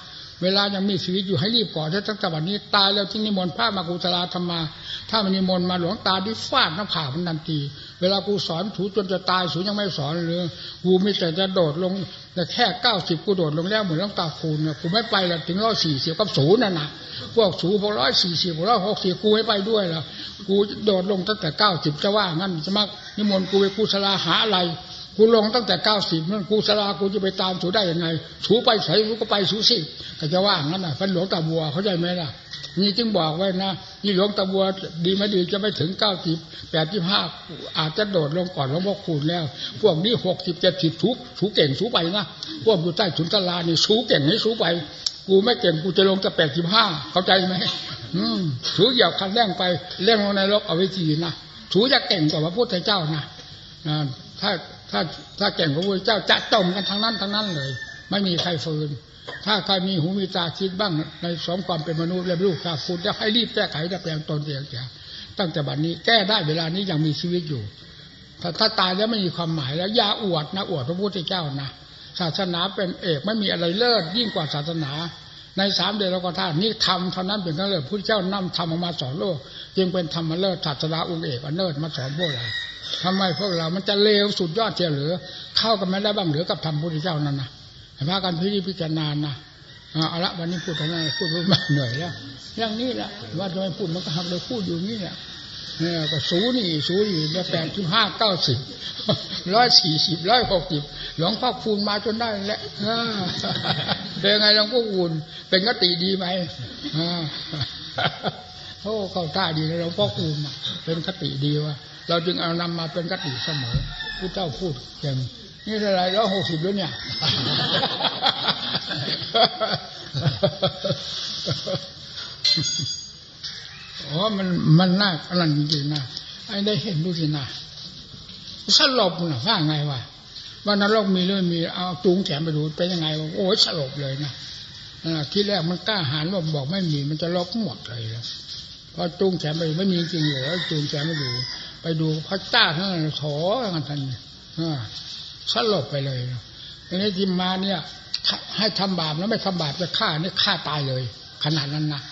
เวลายังมีชีวิตอยู่ให้รีบเกาะถ้าตั้งแต่วันนี้ตายแล้วที่นิมนต์พระมากุศลาธรรมา ถ้ามันนิมนมาหลวงตาดิฟาดน้ำผ่ามันนันที เวลากูสอนถูจนจะตายสูยังไม่สอนเลยกูมีแต่จะโดดลง แต่แค่เก้าสิบกูโดดลงแล้วเหมือนน้ำตาคูนเนี่ยกูไม่ไปแล้วถึงร้อยสี่สิบกับศูนย์น่ะนะพวกสูพวกร้อยสี่สิบพวกร้อยหกสิบกูไม่ไปด้วยแล้วกูโดดลงตั้งแต่เก้าสิบจะว่างั้นจะมานิมนต์กูไปกูสลาหาอะไรกูลงตั้งแต่เก้าสิบนั่นกูสลากูจะไปตามสูได้ยังไง สูไปใส่กูก็ไปสูสิก็จะว่างั้นน่ะฟันหลวงตาบัวเขาใจไหมล่ะ นี่จึงบอกไว้นะนี่หลวงตาบัวดีไม่ดีจะไม่ถึงเก้าสิบแปดสิบห้าอาจจะโดดลงก่อนหลวงพ่อคูณแล้ว พวกนี้หกสิบเจ็ดสิบสูสูเก่งสูไปนะพวกอยู่ใต้ถุนตลานี่สูเก่งให้สูไป กูไม่เก่งกูจะลงจะแปดสิบห้าเข้าใจไหมอืมสูเหยียบคันแรงไปเร่งลงในรกเอาไว้จีนะสูจะเก่งกว่าพระพุทธเจ้านะถ้าถ้าถ้าเก่งพระพุทธเจ้าจะจมกันทั้งนั้นทั้งนั้นเลย ไม่มีใครฟืน ถ้าใครมีหูมีตาคิดบ้างในสมความเป็นมนุษย์และลูกชาคุณจะให้รีบแก้ไขจะแปลงตนเองจ้ะตั้งแต่บัดนี้แก้ได้เวลานี้ยังมีชีวิตอยู่ถ้าถ้าตายแล้วไม่มีความหมายแล้วยาอวดนะอวดพระพุทธเจ้านะศาสนาเป็นเอกไม่มีอะไรเลิศยิ่งกว่าศาสนา ในสามเดือนเราก็ท่านนี่ทำเท่านั้นเป็นทั้งเลิศพระเจ้านำธรรมมาสอนโลก จึงเป็นธรรมเลิศศาสนาองค์เอกอันเลิศมาสอนพวกเราทำไมพวกเรา มันจะเลวสุดยอดเจียหลือ เข้ากันไม่ได้บ้างหลือกับธรรมพุทธเจ้านั่นนะ พากันพิจิตพิจารณานะเอาละวันนี้พูดทำไมพูดมากเหนื่อยแล้วอย่างนี้แหละว่าทำไมพูดมันก็ทำเลยพูดอยู่นี่เนี่ยเนี่ยก็สูนี่สูนี่เนี่ยแปดจุดห้าเก้าสิบร้อยสี่สิบร้อยหกสิบหลวงพ่อคูณมาจนได้แล้วเป็นไงหลวงพ่อคูณเป็นกติดีไหมโอ้เข้าท่าดีแล้วหลวงพ่อคูมอะเป็นคติดีว่าเราจึงเอานำมาเป็นคติเสมอผู้เจ้าพูดอย่าง นี่เท่าไรแล้วหกสิบแล้วเนี่ยอ๋อมันมันน่าอนันจริงๆนะไอ้ได้เห็นดูสินะสลบนะว่าไงวะว่านรกมีหรือไม่มีเอาจูงแขนไปดูเป็นยังไง โอ้ยสลบเลยนะที่แรกมันกล้าหาญว่าบอกไม่มีมันจะลบหมดเลยนะพอจูงแขนไปไม่มีจริงเลยแล้วจูงแขนไปดู ไปดูพระเจ้าทั้งนั้นโถกันทันอ่า สลบไปเลยทีนี้ที่มาเนี่ย ให้ทำบาปแล้วไม่ทำบาปจะฆ่าเนี่ยฆ่าตายเลย ขนาดนั้นนะ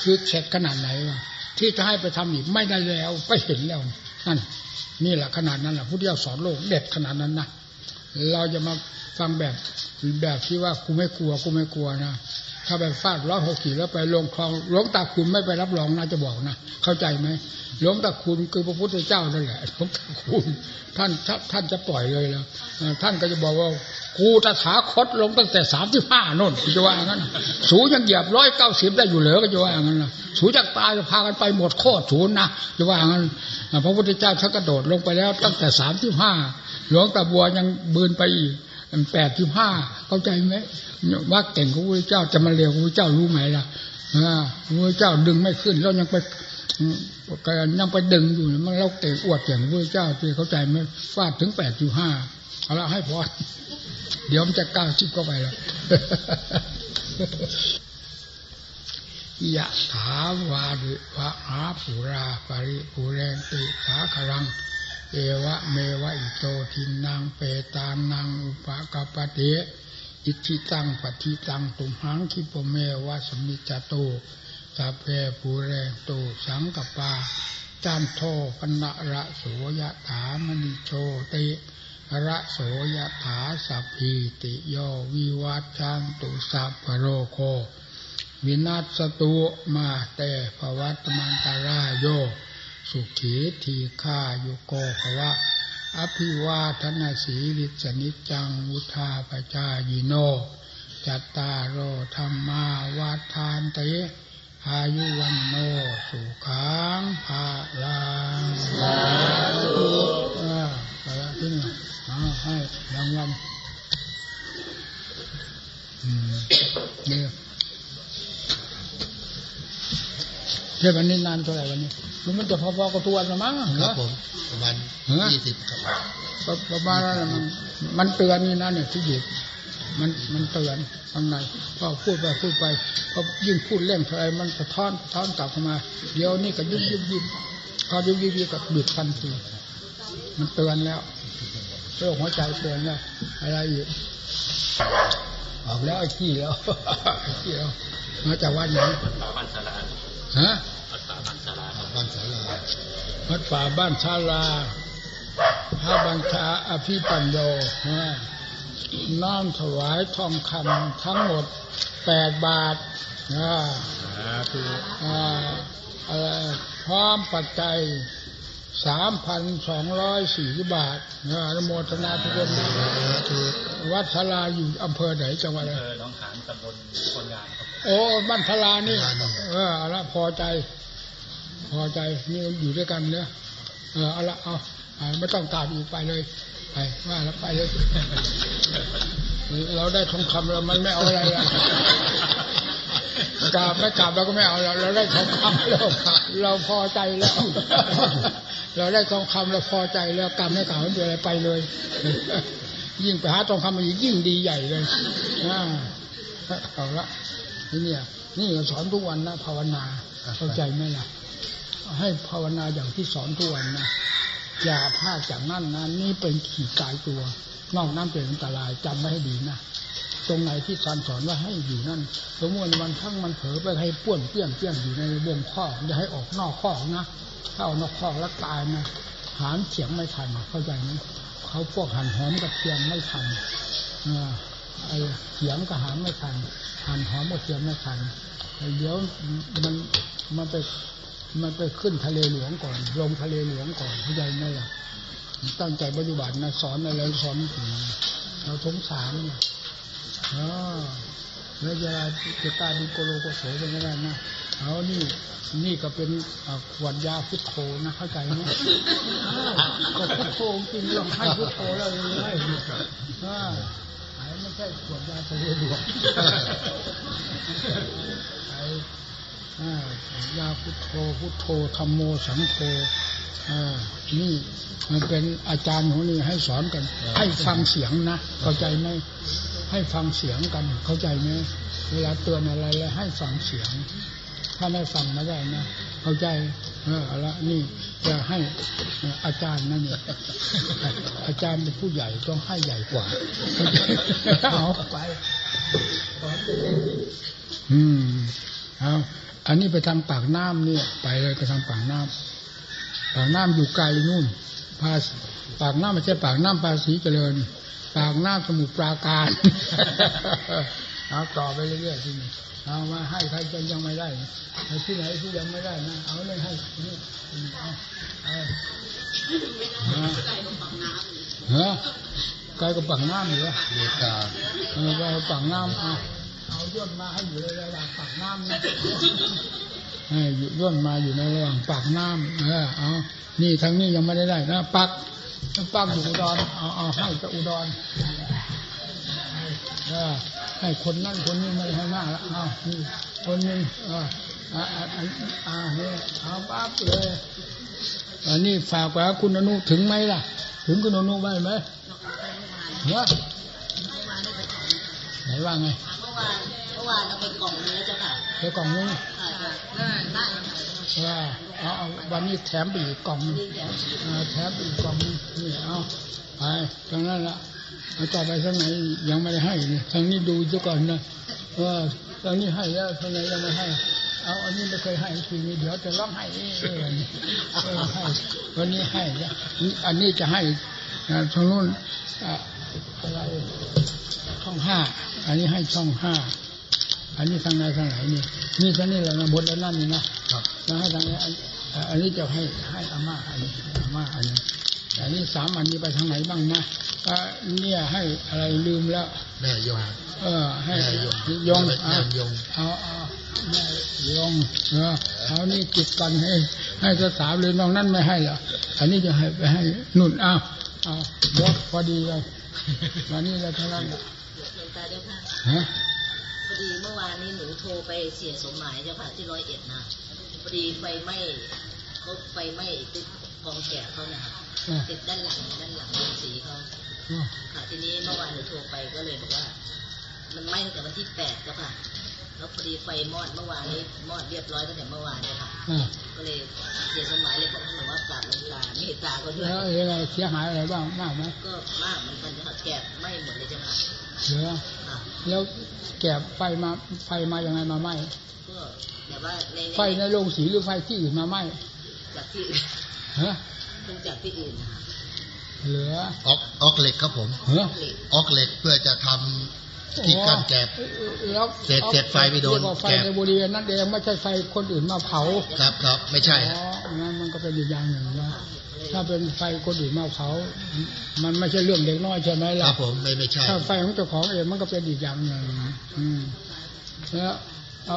คือเข็ดขนาดไหนวะที่จะให้ไปทำอีกไม่ได้แล้วไปเห็นแล้วนั่นนี่แหละขนาดนั้นแหละผู้ทธเจ้าสอนโลกเด็ดขนาดนั้นนะเราจะมาฟังแบบแบบที่ว่ากูไม่กลัวกูไม่กลัวนะ ถ้าไปฟาดร้อยหกสี่แล้วไปลงคลองหลวงตาคุณไม่ไปรับรองนะจะบอกนะเข้าใจไหมหลวงตาคุณคือพระพุทธเจ้านั่นแหละหลวงตาคุณท่านท่านจะปล่อยเลยแล้วท่านก็จะบอกว่ากูตถาคตลงตั้งแต่สามสิบห้าโน่นจะว่างั้นสูยังเหยียบร้อยเก้าสิบได้อยู่เหลือก็จะว่างั้นนะสูจากตายจะพากันไปหมดโคตรศูนนะจะว่างั้นพระพุทธเจ้าท่านกระโดดลงไปแล้วตั้งแต่สามสิบห้าหลวงตาบัวยังบืนไปอีก แปดสิบห้าเข้าใจไหมว่าเก่งของพระเจ้าจะมาเร็วพระเจ้ารู้ไหมล่ะพระเจ้าดึงไม่ขึ้นแล้วยังไปยังไปดึงอยู่มันเราเก่งอวดเก่งพระเจ้าที่เข้าใจไหมฟาดถึงแปดสิบห้าเอาละให้พอเดี๋ยวมันจะก้าวชิบเข้าไปแล้วยะถาวาดิวะหาปุราปริปุเรนติสาครัง เอวะเมวะอิโตทินังเปตานังอุปกปเตอิทิตังปฏิตังตุมหังคิปเมวะสมิจโตสัพเพปูเรโตสังกปาจันโทปนะระโสยะถามณิโชติระโสยะถาสัพพิติโยวิวัตจันตุสัพพโรโควินัสตุมาแต่ภวัตมันตรายโย สุขีทีฆาโยโกภวะ อภิวาทนาสีลิสนิจังวุธาปจายิโน จัตตารโอธรรมาวาทานเตอายุวันโนสุขังภาลังสาธุอ่าไปละที่นี่อ่าให้รางวัลเนี่ยเที่ยววันนี้นานเท่าไหร่วันนี้ มันจะพอๆกับตัวละมั้งคเหรรัอบผมประมาณฮะยี่สิบครับก็ประมาณนั้นแหละมันมันเตือนนี่นะเนี่ยที่หยิบมันมันเตือนข้างในพอพูดไปพูดไปพอยิ่งพูดเร่งเท่าไรมันสะท้อนสะท้อนกลับเข้ามา เดี๋ยวนี่ก็ยุบยุบยุบพอยุบยุบยุบก็หยุดทันทีมันเตือนแล้วโรคหัวใจเตือนแล้วอะไรอีกออกแล้วไอ้ขี้แล้วไอ้ขี้แล้วมาจากวัดไหนฮะบ้านสา ราวัดป่าบ้านชาลาพระบัญชาอภิปัญโยฮะน้อมถวายทองคำทั้งหมดแปดบาทนะอ่าอะไรพร้อมปัจจัยสามพันสองร้อยสี่สิบบาทนะอนุโมทนาทุกคนวัดชาลาอยู่อำเภอไหนจังหวัดอะไรเออน้องขานตำบลคนงานครับโอ้บ้านชาลานี่เออเอาละพอใจ พอใจนี่อยู่ด้วยกันเนี่ยเออเอาละเอาเอาไม่ต้องกราบอีกไปเลยไปว่าแล้วไปเลยเราได้ทองคำแล้วมันไม่เอาอะไรแล้วกราบไม่กราบเราก็ไม่เอาเราเราได้ทองคำแล้วเราพอใจแล้ว เราได้ทองคำเราพอใจแล้วกรรมไม่กล่าวไม่เป็นอะไรไปเลย ยิ่งไปหาทองคำมาอีกยิ่งดีใหญ่เลยเอาละนี่เนี่ยนี่สอนทุกวันนะภาวนาเข้าใจไหมล่ะ ให้ภาวนาอย่างที่สอนทุกวันนะอย่าพลาดจากนั่นนะนี่เป็นขีดกายตัว นอกนั้นเป็นอันตรายจำไว้ให้ดีนะตรงไหนที่สอนสอนว่าให้อยู่นั่นสมมติวันทั้งมันเผลอไปให้ป้วนเปี้ยนเปี้ยนอยู่ในวงข้ออย่าให้ออกนอกข้อนะถ้าออกนอกข้อแล้วตายนะหานเฉียงไม่ทันเข้าใจไหมเขาพวกหันหอมกระเทียมไม่ทันอ่าไอ้เสียงกระหานไม่ทันหันหอมกระเทียมไม่ทันเดี๋ยวมันมันไป มันไปขึ้นทะเลหลวงก่อน ลงทะเลหลวงก่อนเข้าใจไหมล่ะตั้งใจปฏิบัตินะสอนอะไรสอนถึงเราสงสารเนี่ยอ๋อแล้วจะจะกล้าดูโกโลโกโสเป็นไม่ได้นะเอานี่นี่ก็เป็นขวดยาพุทโธนะเข้าใจไหมก็พุทโธจริงเราให้พุทโธแล้วเลยอ่าไอ้ไม่ใช่ขวดยาทะเลหลวงไอ ยาพุทโธพุทโธธรรมโมสังโฆอ่านี่มันเป็นอาจารย์ของนี่ให้สอนกัน ให้ฟังเสียงนะเข้าใจไหมให้ฟังเสียงกัน เข้าใจไหมเวลาเตือนอะไรแล้วให้ฟังเสียง ถ้าไม่ฟังไม่ได้นะเข้าใจ เออเอาละนี่จะให้อาจารย์นั่นเนี่ยอาจารย์เป็นผู้ใหญ่ต้องให้ใหญ่กว่าเอาไปอืมเอา อันนี้ไปทางปากน้ำเนี่ย ไปเลยไปทางปากน้ำปากน้ำอยู่ไกลนู่นภาษปากน้ำไม่ใช่ปากน้ำภาษีเจริญ ปากน้ำสมุทรปราการเอาต่อไปเรื่อยๆที่นี่เอามาให้ใครจะยังไม่ได้ไอ้ที่ไหนที่ยังไม่ได้นะเอาเลยให้นี่เอาเอาเอาเฮ้ยไกลกับปากน้ำเหรออเมริกาเออไปปากน้ำเอา เอาย่นมาให้อยู่ในระหว่างปากน้ำนะให้ย่นมาอยู่ในระหว่างปากน้ำเออเอานี่ทางนี้ยังไม่ได้ได้นะปักปักอยู่อุดรเอาเอาให้กับอุดรเออให้คนนั่นคนนี้ไม่ได้ให้มากแล้วเอาคนนึงเอออ่าอ่าอ่าอ่าเนี่ยเอาปั๊บเลยอันนี้ฝากไว้คุณอนุถึงไหมล่ะ ถึงคุณอนุไหมไหมเฮ้ยไหนว่าไง อวานเมื่อวานเราไปกล่องเนื้อเจ้าค่ะเดี๋ยวกล่องนึงค่ะจ้ะได้ได้ค่ะว่าเอาเอาวันนี้แถมไปอีกกล่องนึงดีแถวเออแถมไปอีกกล่องนึงนี่เอาไปตรงนั้นละเอาต่อไปทางไหนยังไม่ได้ให้เลยทางนี้ดูซะก่อนนะว่าทางนี้ให้แล้วทางไหนยังไม่ให้เอาอันนี้ไม่เคยให้ทีนี้เดี๋ยวจะร้องให้เองเออเออให้วันนี้ให้แล้วอันนี้จะให้อ่าทางนู้นอ่าอะไร ช่องห้า อันนี้ให้ช่องห้า อันนี้ทางไหนทางไหนนี่นี่ทางนี้แหละนะบนแล้วนั่นนี่นะครับแล้วให้ทางนี้อันอันนี้จะให้ให้อาม่าอันนี้อาม่าอันนี้อันนี้สามอันนี้ไปทางไหนบ้างนะอ่าเนี่ยให้อะไรลืมแล้วแม่ยงเออ ให้แม่ยงยงแม่เอายงเอาเอาแม่ยงเออเอานี่จิตกันให้ ให้สสาวเลยน้องนั่นไม่ให้เหรออันนี้จะให้ไปให้นุ่นเอาเอาบดพอดีเลยวันนี้เราเท่านั้นน่ะ หลวงตาเจ้าค่ะฮะพอดีเมื่อวานนี้หนูโทรไปเสียสมหมายเจ้าค่ะที่ร้อยเอ็ดนะพอดีไฟไหม้เขาไฟไหม้ติดกองแกะเขาเนี่ยค่ะเออติดด้านหลังด้านหลังโรงสีเขาเออค่ะทีนี้เมื่อวานหนูโทรไปก็เลยบอกว่า มันไหม้ตั้งแต่วันที่แปดแล้วค่ะแล้วพอดีไฟมอดเมื่อวานนี้มอดเรียบร้อยตั้งแต่เมื่อวานเลยค่ะเออก็เลยเสียสมหมายเลยบอกให้หนูว่ากราบหลวงตาเมตตาก็ด้วยแล้วยังไงเสียหายอะไรบ้างมากไหมก็มากเหมือนกันเจ้าค่ะแกะไหม้หมดเลยเจ้าค่ะ เหลือค่ะแล้วแกบไฟมาไฟมายังไงมาไหม้ก็แต่ว่าในไฟในโรงสีหรือไฟที่อื่นมาไหม้จากที่อื่นฮะคงจากที่อื่นนะคะเหลือออกออกเหล็กครับผมเฮ้อเหล็กออกเหล็กเพื่อจะทำ ที่กั้นแกบแล้วเศษเศษไฟไปโดนเรียกว่าไฟแกบในบริเวณนั้นเองไม่ใช่ไฟคนอื่นมาเผา ครับครับไม่ใช่อ๋องั้นมันก็เป็นอีกอย่างหนึ่งนะถ้าเป็นไฟคนอื่นมาเผา มันไม่ใช่เรื่องเด็กน้อยใช่ไหมคล่ะรับผมไม่ไม่ใช่ถ้าไฟของเจ้าของเองมันก็เป็นอีกอย่างหนึ่งอืมแล้วเอา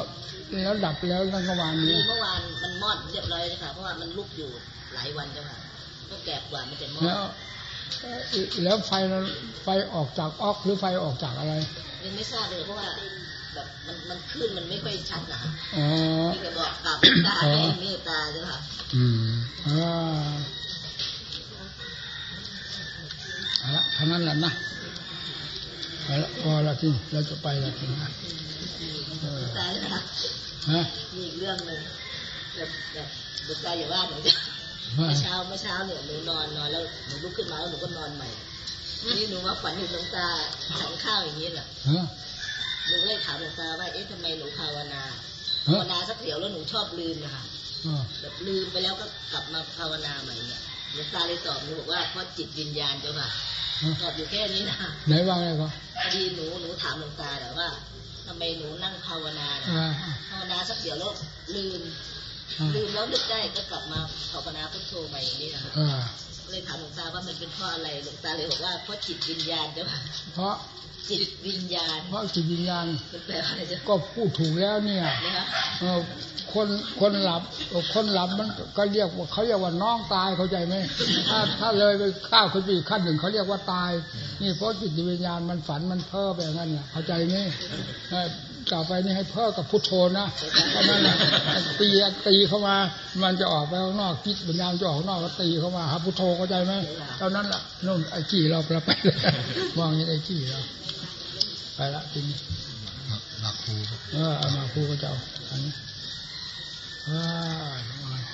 แล้วดับแล้วตั้งแต่วานทีนี้เมื่อวานมันมอดเรียบร้อยเลยค่ะเพราะว่ามันลุกอยู่หลายวันเจ้าค่ะก็แกะกว่ามันจะมอแล้วดเอ่อ แล้วไฟนั้นไฟออกจากออกหรือไฟออกจากอะไรยังไม่ทราบเลยเพราะว่าแบบมันมันขึ้นมันไม่ค่อยชัดนะคะอ๋อที่จะบอกกราบหลวงตาให้เมตตาเจ้าค่ะอืมอ่าเอาละเท่านั้นแหละนะเอาละพอละทีเราจะไปละทีนะเออหลวงตาเจ้าค่ะฮะมีอีกเรื่องหนึ่งแบบแบบหลวงตาอย่าว่าหนูจ้ะว่า เมื่อเช้าเมื่อเช้าเนี่ยหนูนอนนอนแล้วหนูลุกขึ้นมาแล้วหนูก็นอนใหม่ นี่หนูว่าฝันเห็นหลวงตาฉันข้าวอย่างนี้แหละฮะหนูก็เลยถามหลวงตาว่าเอ๊ะทำไมหนูภาวนาฮะภาวนาสักเดี๋ยวแล้วหนูชอบลืมนะคะอ่าแบบลืมไปแล้วก็กลับมาภาวนาใหม่เนี่ยหลวงตาเลยตอบหนูบอกว่าเพราะจิตวิญญาณเจ้าค่ะฮะตอบอยู่แค่นี้นะไหนว่าไงก็พอดีหนูหนูถามหลวงตาแต่ว่าทำไมหนูนั่งภาวนานะอ่าภาวนาสักเดี๋ยวแล้วลืม ลืมแล้วนึกได้ก็กลับมาภาวนาพุทโธใหม่อย่างนี้นะคะอ่าเลยถามหลวงตาว่ามันเป็นเพราะอะไรหลวงตาเลยบอกว่าเพราะจิตวิญญาณเจ้าค่ะเพราะจิตวิญญาณ เพราะจิตวิญญาณมันแปลว่าอะไรเจ้าก็พูดถูกแล้วเนี่ยนะคะเออคนคนหลับเออคนหลับมันก็เรียกว่าเขาเรียกว่าน้องตายเข้าใจไหมถ้าถ้าเลยไปข้าวขึ้นไปอีกขั้นหนึ่งเขาเรียกว่าตาย นี่เพราะจิตวิญญาณมันฝันมันเพ้อไปอย่างนั้นเนี่ยเข้าใจไหมเออ ต่อไปนี่ให้เพ้อกับพุทโธนะเพราะนั้นตีตีเข้ามา มันจะออกไปข้างนอกจิตวิญญาณจะออกนอกก็ตีเข้ามาหาพุทโธเข้าใจไหมเท่านั้นแหละนู่นไอ้จี้เราเราไปเลยมองย่างไอ้จี้เราไปละทีนี้หลักครูเออเอามาครูก็จะเอาอันนี้ว้า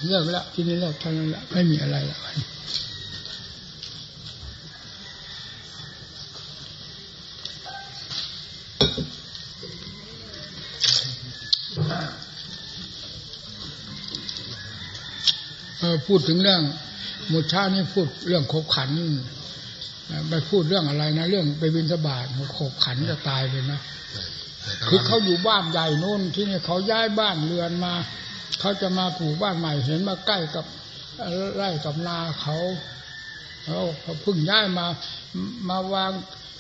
เลิกแล้วทีนี้เลิกเท่านั้นละไม่มีอะไรล้ว พูดถึงเรื่องมุชานี่พูดเรื่องขบขันไปพูดเรื่องอะไรนะ เรื่องไปบินสบาทขบขันจะตายเลยนะคือเขาอยู่บ้านใหญ่นู่นที่นี่เขาย้ายบ้านเรือนมา เขาจะมาปลูกบ้านใหม่เห็นมาใกล้กับไร่กับนาเขาเขาเขาเพิ่งย้ายมามาวาง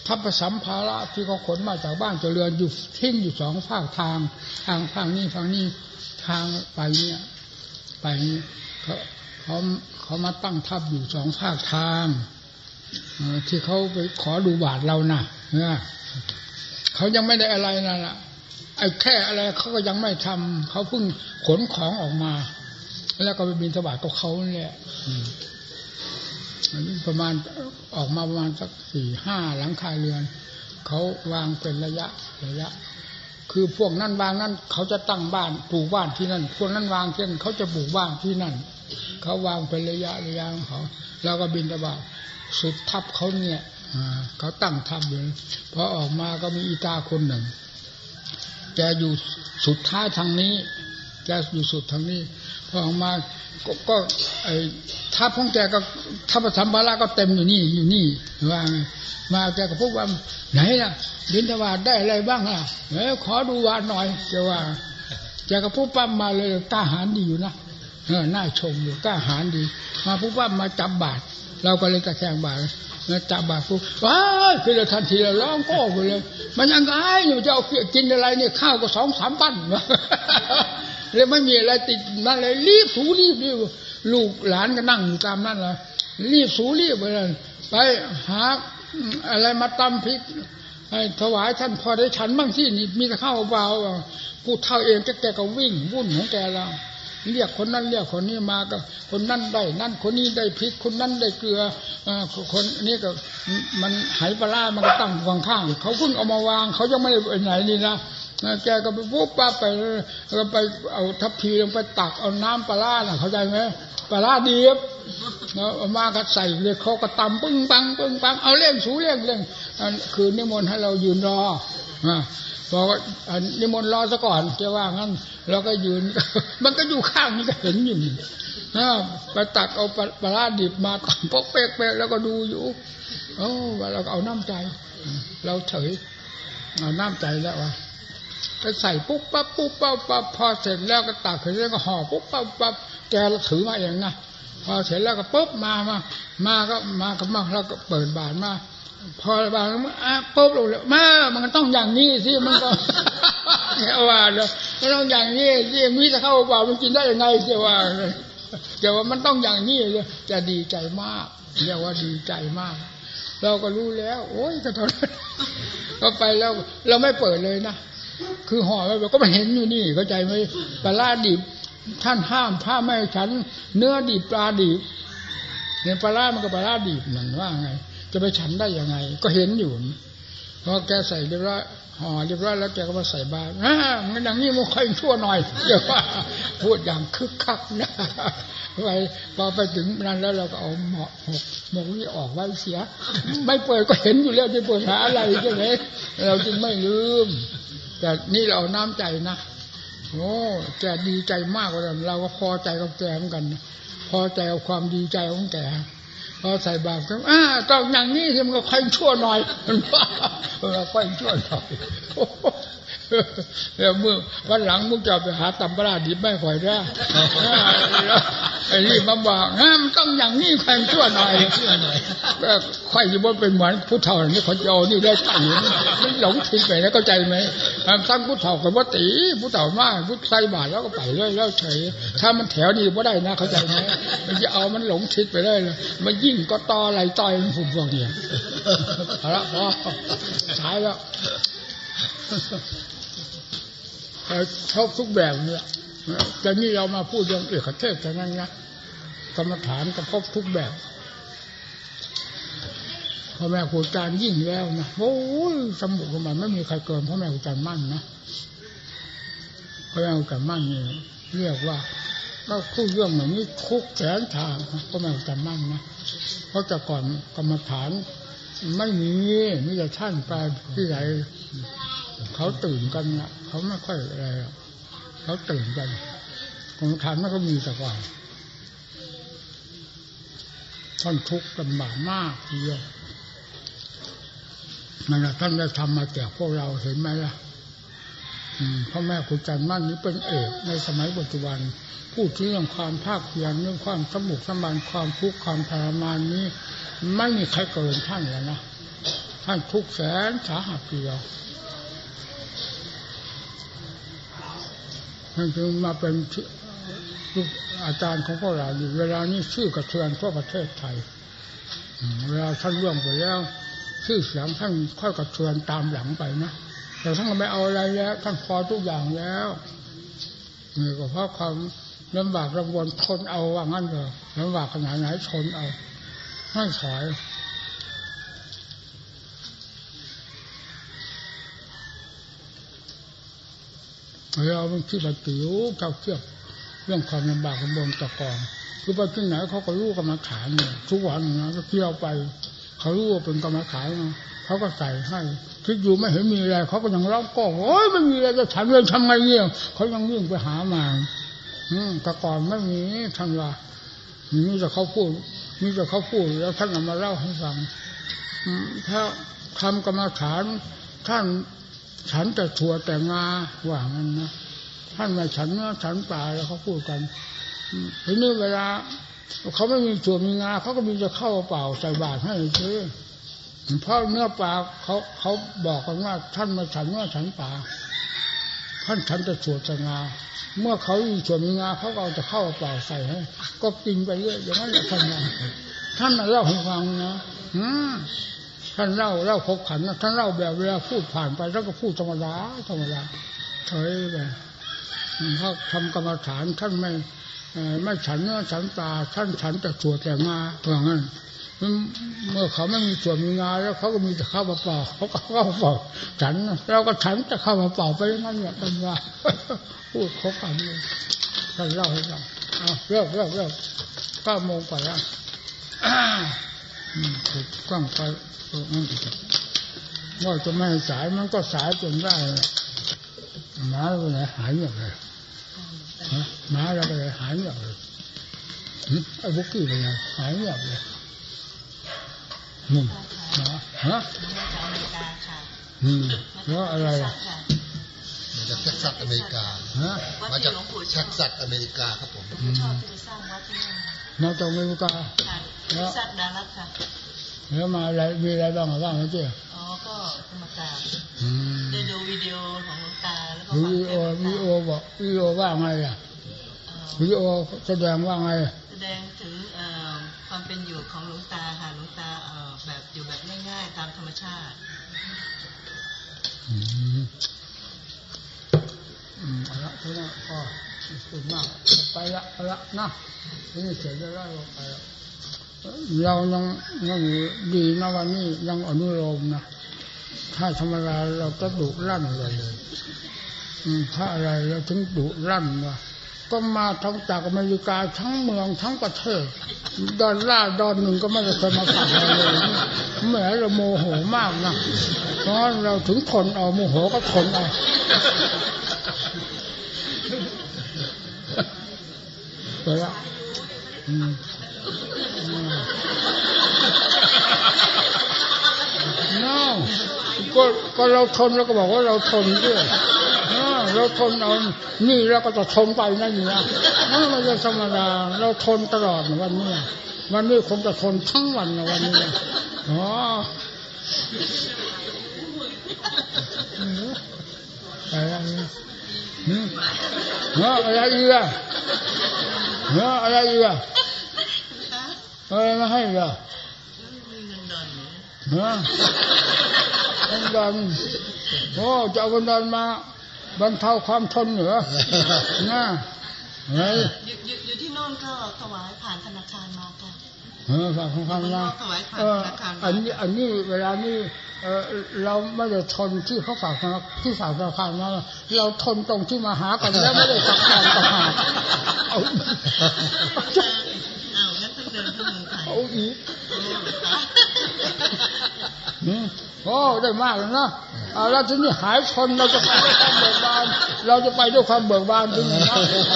ทัพสัมภาระที่เขาขนมาจากบ้านจากเรือนอยู่ทิ้งอยู่สองฝากทาง ทางฝั่งนี้ฝั่งนี้ทางไปเนี่ยไปนี้ เขาเขามาตั้งทัพอยู่สองภาคทางที่เขาไปขอดูบาทเรานะเนี่ยเขายังไม่ได้อะไรนั่นแหละไอ้แค่อะไรเขาก็ยังไม่ทำเขาเพิ่งขนของออกมา แล้วก็ไปบินสบาทกับเขาเนี่ยประมาณออกมาประมาณสักสี่ห้าหลังคาเรือน เขาวางเป็นระยะระยะ คือพวกนั้นวางนั้นเขาจะตั้งบ้านปลูกบ้านที่นั่นพวกนั้นวางเช่นเขาจะปลูกบ้านที่นั่น เขาวางเป็นระยะระยะของเขาแล้วก็บินตบาสุดทับเขาเนี่ยเขาตั้งทับอยู่พอออกมาก็มีอีตาคนหนึ่งแกอยู่สุดท้ายทางนี้แกอยู่สุดทางนี้พอออกมาก็ก็ไอ้ทัพของแกก็ทัพสัมภาระก็เต็มอยู่นี่อยู่นี่ว่างมาแกก็พูดว่าไหนล่ะบินทบาทได้อะไรบ้างล่ะเอ้ขอดูวาดหน่อยแกว่าแกก็พูดปั๊มมาเลยกล้าหาญดีอยู่นะ น่าชมอยู่กล้าหาญดี มาพูดปั๊มมาจับบาทเราก็เลยกระแทงบาทแล้วจับบาทปุ๊บว้าคือเลยทันทีเลยร้องโก้ไปเลย มันยังไงอยู่จะเอากินอะไรเนี่ยข้าวก็สองสามปั้นเลยไม่มีอะไรติดนั่นเลยรีบสูรีบรีบลูกหลานก็นั่งอยู่ตามนั่นเลยรีบสูรีบไปเลยไปหาอะไรมาตำพริกให้ถวายท่านพอได้ฉันบ้างที่นี่มีแต่ข้าวเบาพูดเท่าเองแกแกก็วิ่งวุ่นของแกแล้ว เรียกคนนั้นเรียกคนนี้มาก็ คนนั้นได้นั่นคนนี้ได้พริกคนนั้นได้เกลืออ่อคนนี้ก็มันหายปลาร้ามันก็ตั้งข้างข้างเขาเพิ่งเอามาวางเขายังไม่ได้ไปไหนนี่นะแกก็ไปปุ๊บปั๊บไปก็ไปเอาทัพพีลงไปตักเอาน้ำปลาร้าน่ะเข้าใจไหมปลาร้าดีบแล้วเอามาก็ใส่เลยเขาก็ตำปึ้งปังปึ้งปังเอาเล่งสูเล่งเล่งคือนิมนต์ให้เรายืนรออ่า บอกว่านิมนต์รอซะก่อนแกว่างั้นเราก็ยืน มันก็อยู่ข้างนี่ก็เห็นอยู่นี่อ่าไปตักเอาปลาร้าดิบมาตำปกเป๊กๆแล้วก็ดูอยู่โอ้เราก็เอาน้ำใจ เราเฉยเอาน้ำใจแล้ววะไปใส่ปุ๊บปั๊บปุ๊บปั๊บปั๊บพอเสร็จแล้วก็ตักเสร็จแล้วก็ห่อปุ๊บปั๊บปั๊บแกถือมาเองนะพอเสร็จแล้วก็ปุ๊บมามา มาก็มาก็มาแล้วก็เปิดบาทมา พอบาทมาอะปุ๊บลงเลยมามันต้องอย่างนี้สิมันก็แกว่าเลยมันต้องอย่างนี้สิมีจะเข้าเปล่ามันกินได้ยังไงเสียว่าเลยแกว่ามันต้องอย่างนี้เลยจะดีใจมากเรียกว่าดีใจมาก เราก็รู้แล้ว โอ้ยก็ทนก็ไปแล้วเราไม่เปิดเลยนะคือห่อไว้ก็มาเห็นอยู่นี่เข้าใจไหมปลาดิบท่านห้ามถ้าไม่ให้ฉัน เนื้อดิบปลาดิบเนี่ยปลาร้ามันก็ปลาร้าดิบนั่นว่าไง จะไปฉันได้ยังไง ก็เห็นอยู่พอแกใส่เรียบร้อยห่อเรียบร้อยแล้วแกก็มาใส่บาตรอ่ามันอย่างนี้มันค่อยชั่วหน่อยเดี๋ยวว่าพูดอย่างคึกคักนะไปพอไปถึงนั้นแล้วเราก็เอาหมอกหกหมกนี่ออกไว้เสีย ไม่เปิดก็เห็นอยู่แล้วจะเปิดหาอะไรใช่ไหมเราจึงไม่ลืม แต่นี่เราเอาน้ำใจนะโอ้แกดีใจมากกว่าเราก็พอใจกับแกเหมือนกัน พอใจกับความดีใจของแก พอใส่บาตรก็อ่าต้องอย่างนี้ที่มันก็ค่อยชั่วหน่อยมันว่าค่อยชั่วหน่อย โอ้โหแล้วเมื่อวันหลังมึงจะไปหาตำปลาดิบไม่ค่อยได้ไอ้นี่มาบอกนะมันต้องอย่างนี้แข่งชั่วหน่อยเชื่อหน่อยก็ค่อยจะว่าเป็นเหมือนผู้เฒ่าอย่างนี้เขาจะเอนี่ได้ตังมันหลงทิศไปนะเข้าใจไหมตั้งผู้เฒ่ากับว่าตีผู้เฒ่ามากผู้ใส่บาทแล้วก็ไปเรื่อยแล้วเฉยถ้ามันแถวดีว่าได้นะเข้าใจไหมมันจะเอามันหลงทิศไปได้เลยมันยิ่งก็ต่ออะไรต่อยมันผมบอกเนี่ยเอาละพอสายแล้ว ชอบทุกแบบเนี่ยแต่นี่เรามาพูดเรื่องเอกเทศแต่นั้นนะกรรมฐานก็พบทุกแบบพ่อแม่ครูอาจารย์ยิ่งแล้วนะโอ้ยสมุกมันไม่มีใครเกินพ่อแม่ครูอาจารย์มั่นนะพ่อแม่ครูอาจารย์มั่นนี่เรียกว่าก็คู่เรื่องแบบนี้คุกแสนทางพ่อแม่ครูอาจารย์มั่นนะเพราะแต่ก่อนกรรมฐานไม่มีมีแต่ท่านไปที่ไหน เขาตื่นกันนะเขาไม่ค่อยอะไรเขาตื่นกันกรรมฐานมันก็มีแต่ก่อนท่านทุกข์ลำบากมากทีเดียวนั่นแหละท่านได้ทำมาแก่พวกเราเห็นไหมล่ะพ่อแม่ครูจันทร์มั่นนี้เป็นเอกในสมัยปัจจุบัน พูดถึงเรื่องความภาคเพียรเรื่องความสมุกสมานความทุกข์ความทรมานนี้ ไม่มีใครเกินท่านแล้วนะท่านทุกแสนสาหัสเดียว ท่านจึงมาเป็นลูกอาจารย์ของพวกเราอยู่เวลานี้ชื่อกระเทือนทั่วประเทศไทยเวลาท่านล่วงไปแล้วชื่อเสียงท่านค่อยกระเทือนตามหลังไปนะแต่ท่านก็ไม่เอาอะไรแล้วท่านพอทุกอย่างแล้วนี่ก็เพราะความลำบากลำบนทนเอาว่างั้นเถอะลำบากขนาดไหนทนเอาให้ถอย เราเป็นที่ปฏิวเจ้าเทียบเรื่องความลำบากลำบนตะกอนคือไปที่ไหนเขาก็รู้กรรมฐานเนี่ยทุกวันนะก็เที่ยวไป เขารู้ว่าเป็นกรรมฐานนะเขาก็ใส่ให้คิดอยู่ไม่เห็นมีอะไรเขาก็ยังร้องก็โอ้ยไม่มีอะไรจะฉันเลยทำไงเนี่ยเขายังวิ่งไปหามาอืมต่ก่อนไม่มีท่านว่ามีแต่เขาพูดมีแต่เขาพูดแล้วท่านเอามาเล่าให้ฟังถ้าทำกรรมฐานท่าน ฉันแต่ถั่วแต่งาว่างั้นนะท่านมาฉันเนื้อฉันปลาแล้วเขาพูดกันทีนี้เวลาเขาไม่มีถั่วมีงาเขาก็มีจะเข้าเปล่าใส่บาตรให้ซื้อเพราะเนื้อปลาเขาเขาบอกกันว่า ท่านมาฉันเนื้อฉันปลาท่านฉันแต่ถั่วแต่งา เมื่อเขามีถั่วมีงาเขาก็เอาจะเข้าเปล่าใส่ให้ก็กินไปเรื่อยอย่างนั้นแหละท่านว่าท่านน่ะเล่าให้ฟังนะอืม ท่านเล่าเล่าพบขันนะท่านเล่าแบบเวลาพูดผ่านไปแล้วก็พูดธรรมดาธรรมดาเฉยไปเพราทำกรรมฐานท่านไม่ไม่ฉันเนื้อฉันปลาท่านฉันแต่ถั่วแต่งาเท่านั้น เมื่อเขาไม่มีส่วนมีงาแล้วเขาก็มีแต่ข้าวเปล่าเขาก็ข้าวเปล่าฉันเราก็ฉันแต่ข้าวเปล่าไปอย่างนั้นแหละท่านว่าพูดครบกันเลยท่านเล่าให้ฟังเริ่มเริ่มเริ่มเก้าโมงกว่าแล้วอ่าอืมถูกกล้องไป เออนั่นว่าจะไม่ให้สายมันก็สายจนได้หมาไปไหนหายเงียบเลยฮะหมาเราไปไหนหายเงียบเลยหึไอ้บุกกี้ไปไหนหายเงียบเลยนุ่มหมาฮะมาจากอเมริกาค่ะอืมแล้วอะไรอะมาจากแท็กซัสอเมริกาฮะมาจากแท็กซัสอเมริกาครับผมหลวงปู่ชอบที่ไปสร้างวัดที่นั่นมาจากอเมริกาค่ะแท็กซัสดารัสค่ะ แล้วมาอะไรมีอะไรบ้างอะบ้างไหมเจ๊อ๋อก็ธรรมกราบอืมได้ดูวิดีโอของหลวงตาแล้วก็วิฟังดีเทโอศน์หลวิวดีงโอตาบอกวิดีโอว่าไงอะเอ่อวิดีโอแสดงว่าไงแสดงถึงเอ่อความเป็นอยู่ของหลวงตาค่ะหลวงตาเอ่อแบบอยู่แบบง่ายๆตามธรรมชาติอืมอืมเอาละเท่านั้นก็สุดมากไปละเอาละนะนี่เสร็จแล้วเราไปละ เรายังยังดีนะวันนี้ยังอนุโลมนะถ้าธรรมดาเราก็ดุรั่นเลยอืมถ้าอะไรเราถึงดุรั่นวะก็มาทั้งจากอเมริกาทั้งเมืองทั้งประเทศดอนล่าดอนหนึ่งก็ไม่ได้เคยมาสั่งเราเลยแหมเราโมโหมากนะเพราะเราถึงทนเอาโมโหก็ทนเอาไปละอืมอืม no ก็ก็เราทนเราก็บอกว่าเราทนด้วยเออเราทนเอานี่เราก็จะทนไปนั่นนี่นะเออมันจะธรรมดาเราทนตลอดนะวันนี้วันนี้คงจะทนทั้งวันนะวันนี้นะอ๋ออะไรเนี่ยหืมเนาะอะไรอีกอะเนาะอะไรอีกอะอะไรมาให้อีกอะเนาะ เงินดันโอ้จะเอาเงินดันมาบรรเทาความทนเหรอนะเฮ้ยอยู่อยู่อยู่ที่โน่นก็ถวายผ่านธนาคารมาค่ะเออฝากของคำนะถวายผ่านเออธนาคารอันนี้อันนี้เวลานี้เออเราไม่ได้ทนที่เขาฝากธนาที่ฝากธนาคารมาเราทนตรงที่มาหากันแล้วไม่ได้ฝากธนาคารเอาอ้าวงั้นต้องเดินเข้าเมืองไทยเอาอีก โอ้ตายอืมโอ้ได้มากเลยนะเอาแล้วทีนี้หายทนเราจะไปด้วยความเบิกบาน เราจะไปด้วยความเบิกบานทีนี้นะ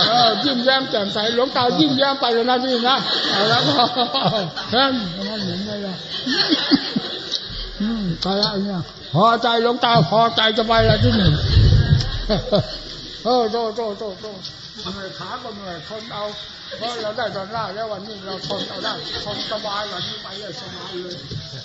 เออยิ้มแย้มแจ่มใสหลวงตายิ้มแย้มไปเลยนะทีนี้นะเอาแล้วก็นั่นนั่นเห็นไหมล่ะอืมไปละเนี่ยพอใจหลวงตาพอใจจะไปแล้วที่หนึ่งเออโตโตโตโตเหนื่อยขาก็เหนื่อยทนเอาเพราะเราได้ตอนแรกแล้ววันนี้เราทนเอาได้ทนสบายวันนี้ไปเลยสบายเลยอืม